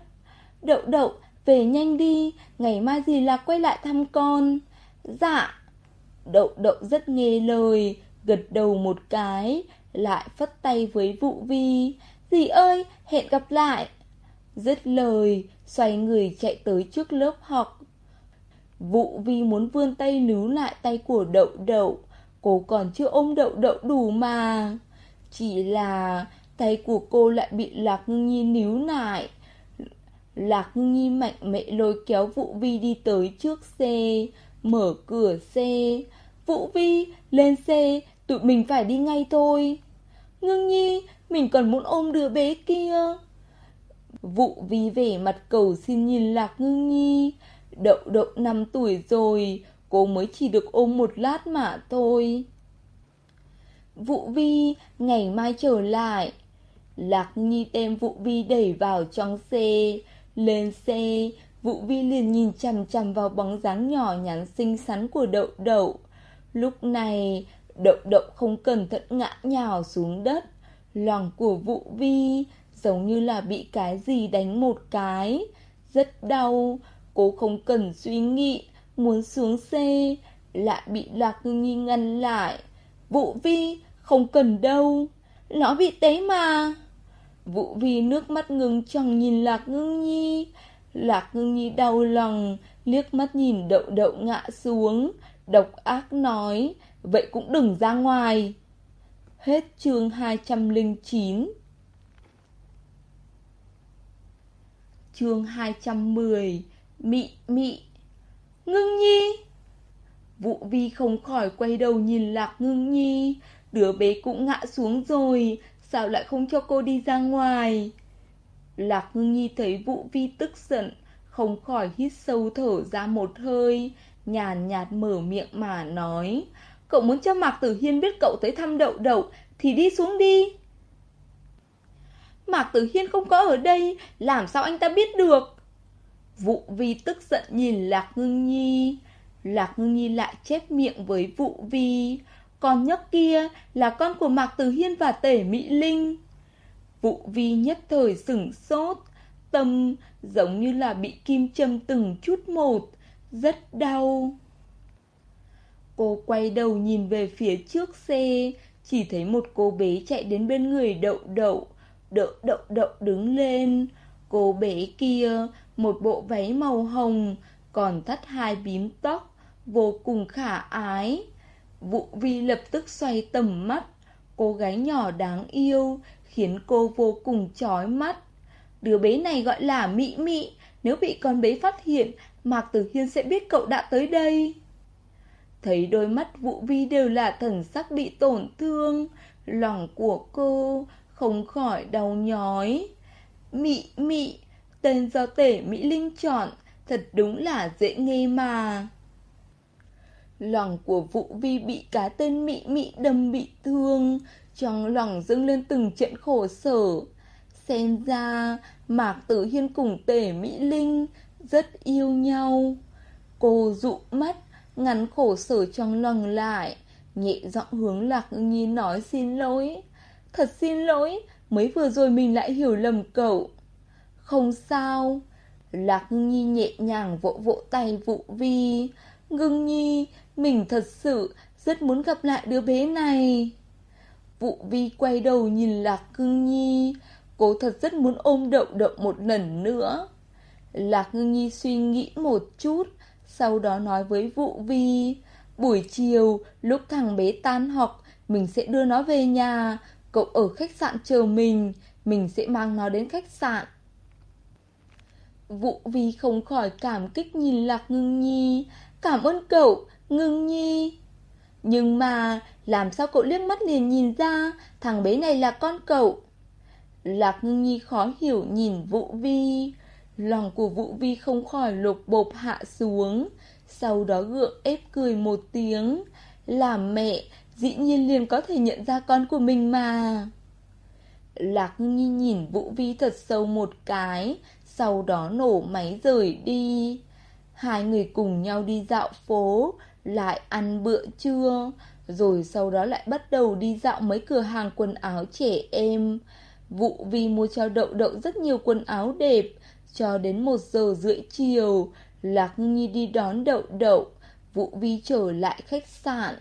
Đậu đậu, về nhanh đi, ngày mai gì Lạc quay lại thăm con. Dạ. Đậu đậu rất nghe lời, gật đầu một cái, lại phất tay với Vũ Vi. Dì ơi, hẹn gặp lại. Dứt lời, xoay người chạy tới trước lớp học. Vũ Vi muốn vươn tay níu lại tay của đậu đậu, cô còn chưa ôm đậu đậu đủ mà. Chỉ là tay của cô lại bị Lạc Ngưng Nhi níu lại. Lạc Ngưng Nhi mạnh mẽ lôi kéo Vũ Vi đi tới trước xe, mở cửa xe. Vũ Vi, lên xe, tụi mình phải đi ngay thôi. Ngưng Nhi, mình còn muốn ôm đứa bé kia. Vụ Vi vẻ mặt cầu xin nhìn Lạc Ngưng Nhi. Đậu đậu 5 tuổi rồi, cô mới chỉ được ôm một lát mà thôi. Vụ Vi, ngày mai trở lại. Lạc Nhi đem Vũ Vi đẩy vào trong xe. Lên xe, Vũ Vi liền nhìn chằm chằm vào bóng dáng nhỏ nhắn xinh xắn của đậu đậu. Lúc này, đậu đậu không cẩn thận ngã nhào xuống đất. Lòng của Vũ Vi giống như là bị cái gì đánh một cái. Rất đau, cô không cần suy nghĩ, muốn xuống xe, lại bị Lạc Ngưng Nhi ngăn lại. Vũ Vi, không cần đâu, nó bị té mà. Vũ Vi nước mắt ngừng chẳng nhìn Lạc Ngưng Nhi. Lạc Ngưng Nhi đau lòng, liếc mắt nhìn đậu đậu ngã xuống, độc ác nói, vậy cũng đừng ra ngoài. Hết chương 209 Chương 210 Mị mị. Ngưng Nhi. Vũ Vi không khỏi quay đầu nhìn Lạc Ngưng Nhi. Đứa bé cũng ngã xuống rồi. Sao lại không cho cô đi ra ngoài? Lạc Ngưng Nhi thấy Vũ Vi tức giận, Không khỏi hít sâu thở ra một hơi, Nhàn nhạt mở miệng mà nói Cậu muốn cho Mạc Tử Hiên biết cậu tới thăm đậu đậu, Thì đi xuống đi. Mạc Tử Hiên không có ở đây, Làm sao anh ta biết được? Vũ Vi tức giận nhìn Lạc Ngưng Nhi. Lạc Ngưng Nhi lại chép miệng với Vũ Vi. Con nhóc kia là con của Mạc Tử Hiên và Tể Mỹ Linh. Vũ Vi nhất thời sửng sốt. Tâm giống như là bị kim châm từng chút một, Rất đau. Cô quay đầu nhìn về phía trước xe. Chỉ thấy một cô bé chạy đến bên người đậu đậu. Đậu đậu đậu đứng lên. Cô bé kia, một bộ váy màu hồng, Còn thắt hai bím tóc, Vô cùng khả ái. Vụ Vi lập tức xoay tầm mắt. Cô gái nhỏ đáng yêu, Khiến cô vô cùng chói mắt. Đứa bé này gọi là Mỹ Mỹ Nếu bị con bé phát hiện, Mạc Tử Hiên sẽ biết cậu đã tới đây. Thấy đôi mắt Vũ Vi đều là thần sắc bị tổn thương. Lòng của cô không khỏi đau nhói. Mị mị, Tên do tể Mỹ Linh chọn, Thật đúng là dễ nghe mà. Lòng của Vũ Vi bị cá tên Mị Mị đâm bị thương, Trong lòng dâng lên từng trận khổ sở. Xem ra, Mạc Tử Hiên cùng tể Mỹ Linh Rất yêu nhau. Cô dụ mắt Ngắn khổ sở trong lòng lại, Nhẹ giọng hướng Lạc Nhi nói, xin lỗi, Thật xin lỗi, Mới vừa rồi mình lại hiểu lầm cậu. Không sao. Lạc Nhi nhẹ nhàng vỗ vỗ tay Vũ Vi. Ngưng Nhi, Mình thật sự rất muốn gặp lại đứa bé này. Vũ Vi quay đầu nhìn Lạc Ngưng Nhi. Cô thật rất muốn ôm đậu đậu một lần nữa. Lạc Ngưng Nhi suy nghĩ một chút sau đó nói với Vũ Vi Buổi chiều lúc thằng bé tan học Mình sẽ đưa nó về nhà. Cậu ở khách sạn chờ mình Mình sẽ mang nó đến khách sạn. Vũ Vi không khỏi cảm kích nhìn Lạc Ngưng Nhi. Cảm ơn cậu, Ngưng Nhi. Nhưng mà Làm sao cậu liếc mắt liền nhìn ra Thằng bé này là con cậu? Lạc Ngưng Nhi khó hiểu nhìn Vũ Vi. Lòng của Vũ Vi không khỏi lột bột hạ xuống. Sau đó gượng ép cười một tiếng. Là mẹ Dĩ nhiên liền có thể nhận ra con của mình mà. Lạc Nhi nhìn Vũ Vi thật sâu một cái Sau đó nổ máy rời đi. Hai người cùng nhau đi dạo phố, lại ăn bữa trưa, rồi sau đó lại bắt đầu đi dạo mấy cửa hàng quần áo trẻ em. Vụ vi mua cho đậu đậu rất nhiều quần áo đẹp, cho đến một giờ rưỡi chiều, Lạc Nhi đi đón đậu đậu, vũ vi trở lại khách sạn.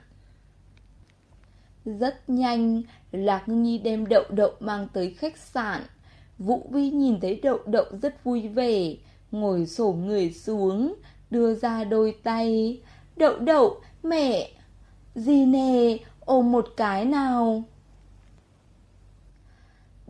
Rất nhanh, Lạc Nhi đem đậu đậu mang tới khách sạn. Vũ Vi nhìn thấy đậu đậu rất vui vẻ, ngồi xổm người xuống, đưa ra đôi tay. Đậu đậu, mẹ! Gì nè, ôm một cái nào.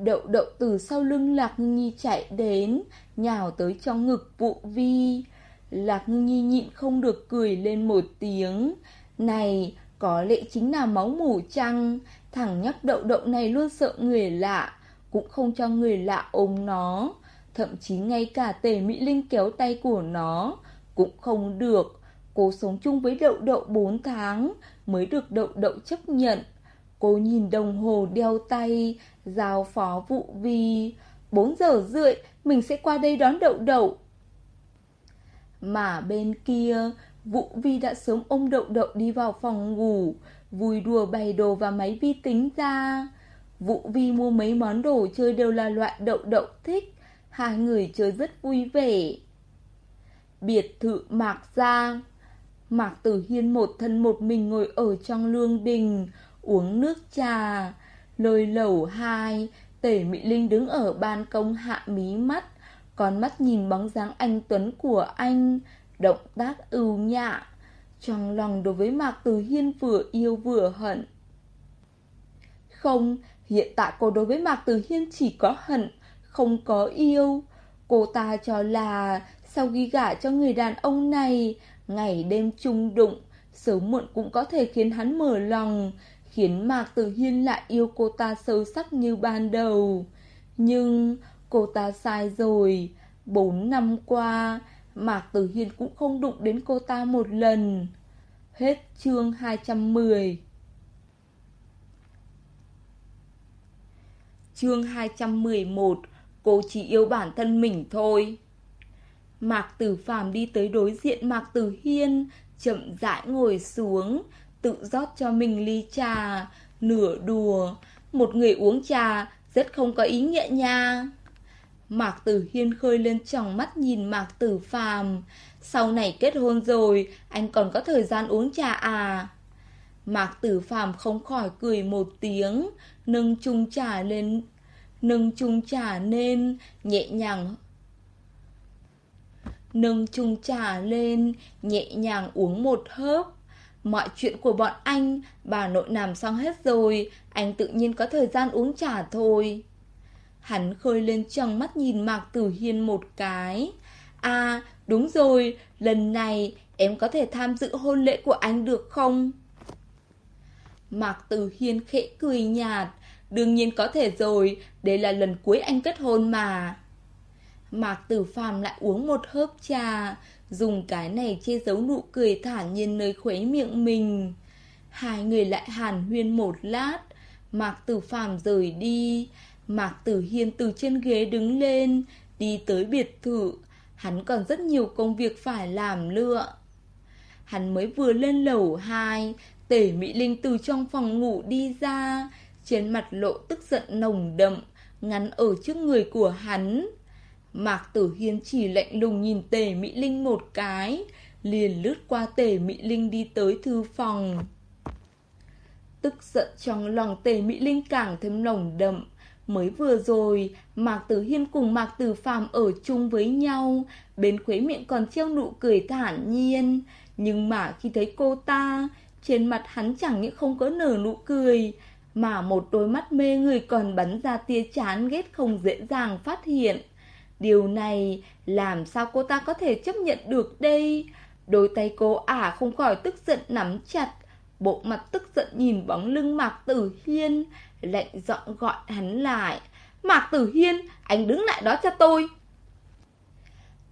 Đậu đậu từ sau lưng Lạc Ngưng Nhi chạy đến, nhào tới trong ngực Vũ Vi. Lạc Ngưng Nhi nhịn không được cười lên một tiếng. Này, có lẽ chính là máu mủ chăng? Thằng nhóc đậu đậu này luôn sợ người lạ, cũng không cho người lạ ôm nó. Thậm chí ngay cả tề Mỹ Linh kéo tay của nó, cũng không được. Cô sống chung với đậu đậu 4 tháng, mới được đậu đậu chấp nhận. Cô nhìn đồng hồ đeo tay, giao phó vụ vi. 4 giờ rưỡi, mình sẽ qua đây đón đậu đậu. Mà bên kia, Vũ Vi đã sớm ôm đậu đậu đi vào phòng ngủ, vui đùa bày đồ và máy vi tính ra. Vũ Vi mua mấy món đồ chơi đều là loại đậu đậu thích, hai người chơi rất vui vẻ. Biệt thự Mạc Giang Mạc Tử Hiên một thân một mình ngồi ở trong lương đình, uống nước trà. Lôi lẩu hai, Tể Mỹ Linh đứng ở ban công hạ mí mắt, con mắt nhìn bóng dáng anh Tuấn của anh, động tác ưu nhã. Trong lòng đối với Mạc Tử Hiên vừa yêu vừa hận. Không, hiện tại cô đối với Mạc Tử Hiên chỉ có hận, không có yêu. Cô ta cho là sau ghi gả cho người đàn ông này, ngày đêm chung đụng, sớm muộn cũng có thể khiến hắn mở lòng, khiến Mạc Tử Hiên lại yêu cô ta sâu sắc như ban đầu. Nhưng cô ta sai rồi, bốn năm qua, Mạc Tử Hiên cũng không đụng đến cô ta một lần. Hết chương 210 Chương 211 Cô chỉ yêu bản thân mình thôi Mạc Tử Phàm đi tới đối diện Mạc Tử Hiên Chậm rãi ngồi xuống Tự rót cho mình ly trà, Nửa đùa. Một người uống trà Rất không có ý nghĩa nha. Mạc Tử Hiên khơi lên tròng mắt nhìn Mạc Tử Phàm. Sau này kết hôn rồi, Anh còn có thời gian uống trà à? Mạc Tử Phàm không khỏi cười một tiếng, Nâng chung trà lên, Nâng chung trà lên, Nhẹ nhàng, Nâng chung trà lên, Nhẹ nhàng uống một hớp. Mọi chuyện của bọn anh Bà nội làm xong hết rồi Anh tự nhiên có thời gian uống trà thôi Hắn khơi lên trong mắt nhìn Mạc Tử Hiên một cái. À, đúng rồi, lần này em có thể tham dự hôn lễ của anh được không? Mạc Tử Hiên khẽ cười nhạt. Đương nhiên có thể rồi, đây là lần cuối anh kết hôn mà. Mạc Tử Phàm lại uống một hớp trà, dùng cái này che giấu nụ cười thản nhiên nơi khuấy miệng mình. Hai người lại hàn huyên một lát, Mạc Tử Phàm rời đi, Mạc Tử Hiên từ trên ghế đứng lên, đi tới biệt thự. Hắn còn rất nhiều công việc phải làm lựa. Hắn mới vừa lên lầu 2, tể Mỹ Linh từ trong phòng ngủ đi ra, trên mặt lộ tức giận nồng đậm, ngắn ở trước người của hắn. Mạc Tử Hiên chỉ lạnh lùng nhìn tề Mỹ Linh một cái, liền lướt qua tề Mỹ Linh đi tới thư phòng. Tức giận trong lòng tề Mỹ Linh càng thêm nồng đậm, Mới vừa rồi, Mạc Tử Hiên cùng Mạc Tử Phàm ở chung với nhau, bên khuế miệng còn treo nụ cười thản nhiên. Nhưng mà khi thấy cô ta, trên mặt hắn chẳng những không có nở nụ cười, mà một đôi mắt mê người còn bắn ra tia chán ghét không dễ dàng phát hiện. Điều này làm sao cô ta có thể chấp nhận được đây? Đôi tay cô ả không khỏi tức giận nắm chặt, bộ mặt tức giận nhìn bóng lưng Mạc Tử Hiên, lệnh giọng gọi hắn lại. Mạc Tử Hiên, anh đứng lại đó cho tôi.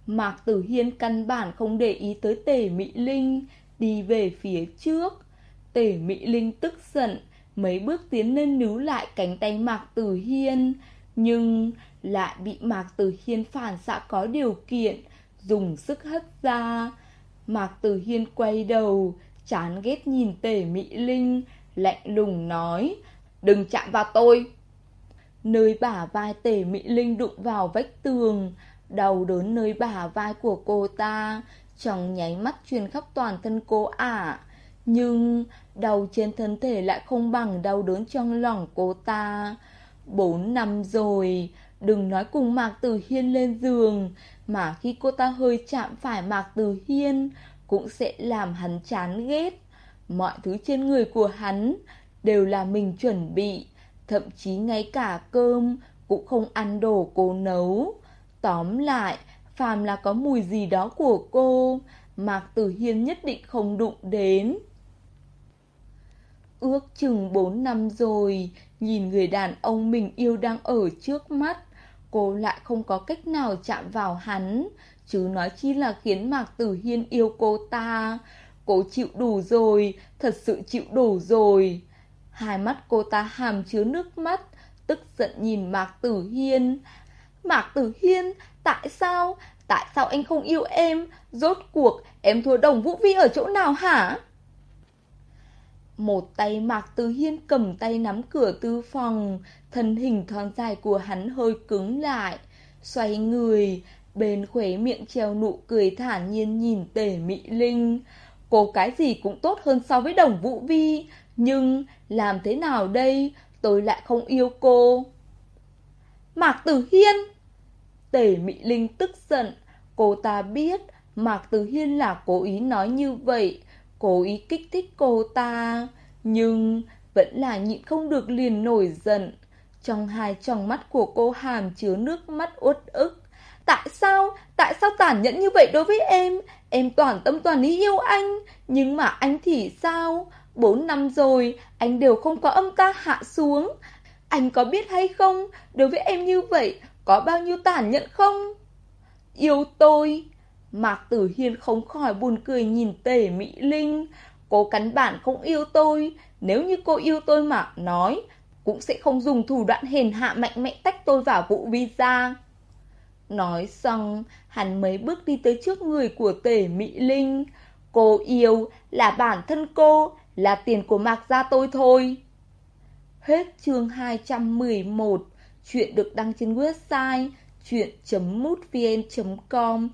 Mạc Tử Hiên căn bản không để ý tới Tề Mỹ Linh, đi về phía trước. Tề Mỹ Linh tức giận, mấy bước tiến lên níu lại cánh tay Mạc Tử Hiên, nhưng lại bị Mạc Tử Hiên phản xạ có điều kiện, dùng sức hất ra. Mạc Tử Hiên quay đầu, chán ghét nhìn tể Mỹ Linh, lạnh lùng nói, đừng chạm vào tôi. Nơi bả vai tể Mỹ Linh đụng vào vách tường, đau đớn nơi bả vai của cô ta, trong nháy mắt truyền khắp toàn thân cô ả. Nhưng đau trên thân thể lại không bằng đau đớn trong lòng cô ta. Bốn năm rồi, đừng nói cùng Mạc Tử Hiên lên giường, mà khi cô ta hơi chạm phải Mạc Tử Hiên, cũng sẽ làm hắn chán ghét. Mọi thứ trên người của hắn đều là mình chuẩn bị, thậm chí ngay cả cơm cũng không ăn đồ cô nấu. Tóm lại, phàm là có mùi gì đó của cô, Mạc Tử Hiên nhất định không đụng đến. Ước chừng 4 năm rồi, nhìn người đàn ông mình yêu đang ở trước mắt, cô lại không có cách nào chạm vào hắn, chứ nói chi là khiến Mạc Tử Hiên yêu cô ta. Cô chịu đủ rồi, thật sự chịu đủ rồi. Hai mắt cô ta hàm chứa nước mắt, tức giận nhìn Mạc Tử Hiên. Mạc Tử Hiên, tại sao? Tại sao anh không yêu em? Rốt cuộc, em thua đồng Vũ Vi ở chỗ nào hả? Một tay Mạc Tử Hiên cầm tay nắm cửa tư phòng, thân hình thon dài của hắn hơi cứng lại. Xoay người, bên khóe miệng treo nụ cười thản nhiên nhìn Tề Mỹ Linh. Cô cái gì cũng tốt hơn so với đồng Vũ Vi, nhưng làm thế nào đây, tôi lại không yêu cô. Mạc Tử Hiên! Tề Mỹ Linh tức giận, cô ta biết Mạc Tử Hiên là cố ý nói như vậy, cố ý kích thích cô ta, nhưng vẫn là nhịn không được liền nổi giận. Trong hai tròng mắt của cô hàm chứa nước mắt uất ức. Tại sao? Tại sao tàn nhẫn như vậy đối với em? Em toàn tâm toàn ý yêu anh, nhưng mà anh thì sao? Bốn năm rồi, anh đều không có âm ta hạ xuống. Anh có biết hay không, đối với em như vậy, có bao nhiêu tàn nhẫn không? Yêu tôi. Mạc Tử Hiên không khỏi buồn cười nhìn tề Mỹ Linh. Cô cắn bản không yêu tôi, nếu như cô yêu tôi mà nói, cũng sẽ không dùng thủ đoạn hèn hạ mạnh mẽ tách tôi vào vụ visa. Nói xong, hắn mấy bước đi tới trước người của tề Mỹ Linh. Cô yêu là bản thân cô, là tiền của Mạc Gia tôi thôi. Hết chương 211, chuyện được đăng trên website chuyện.mútvn.com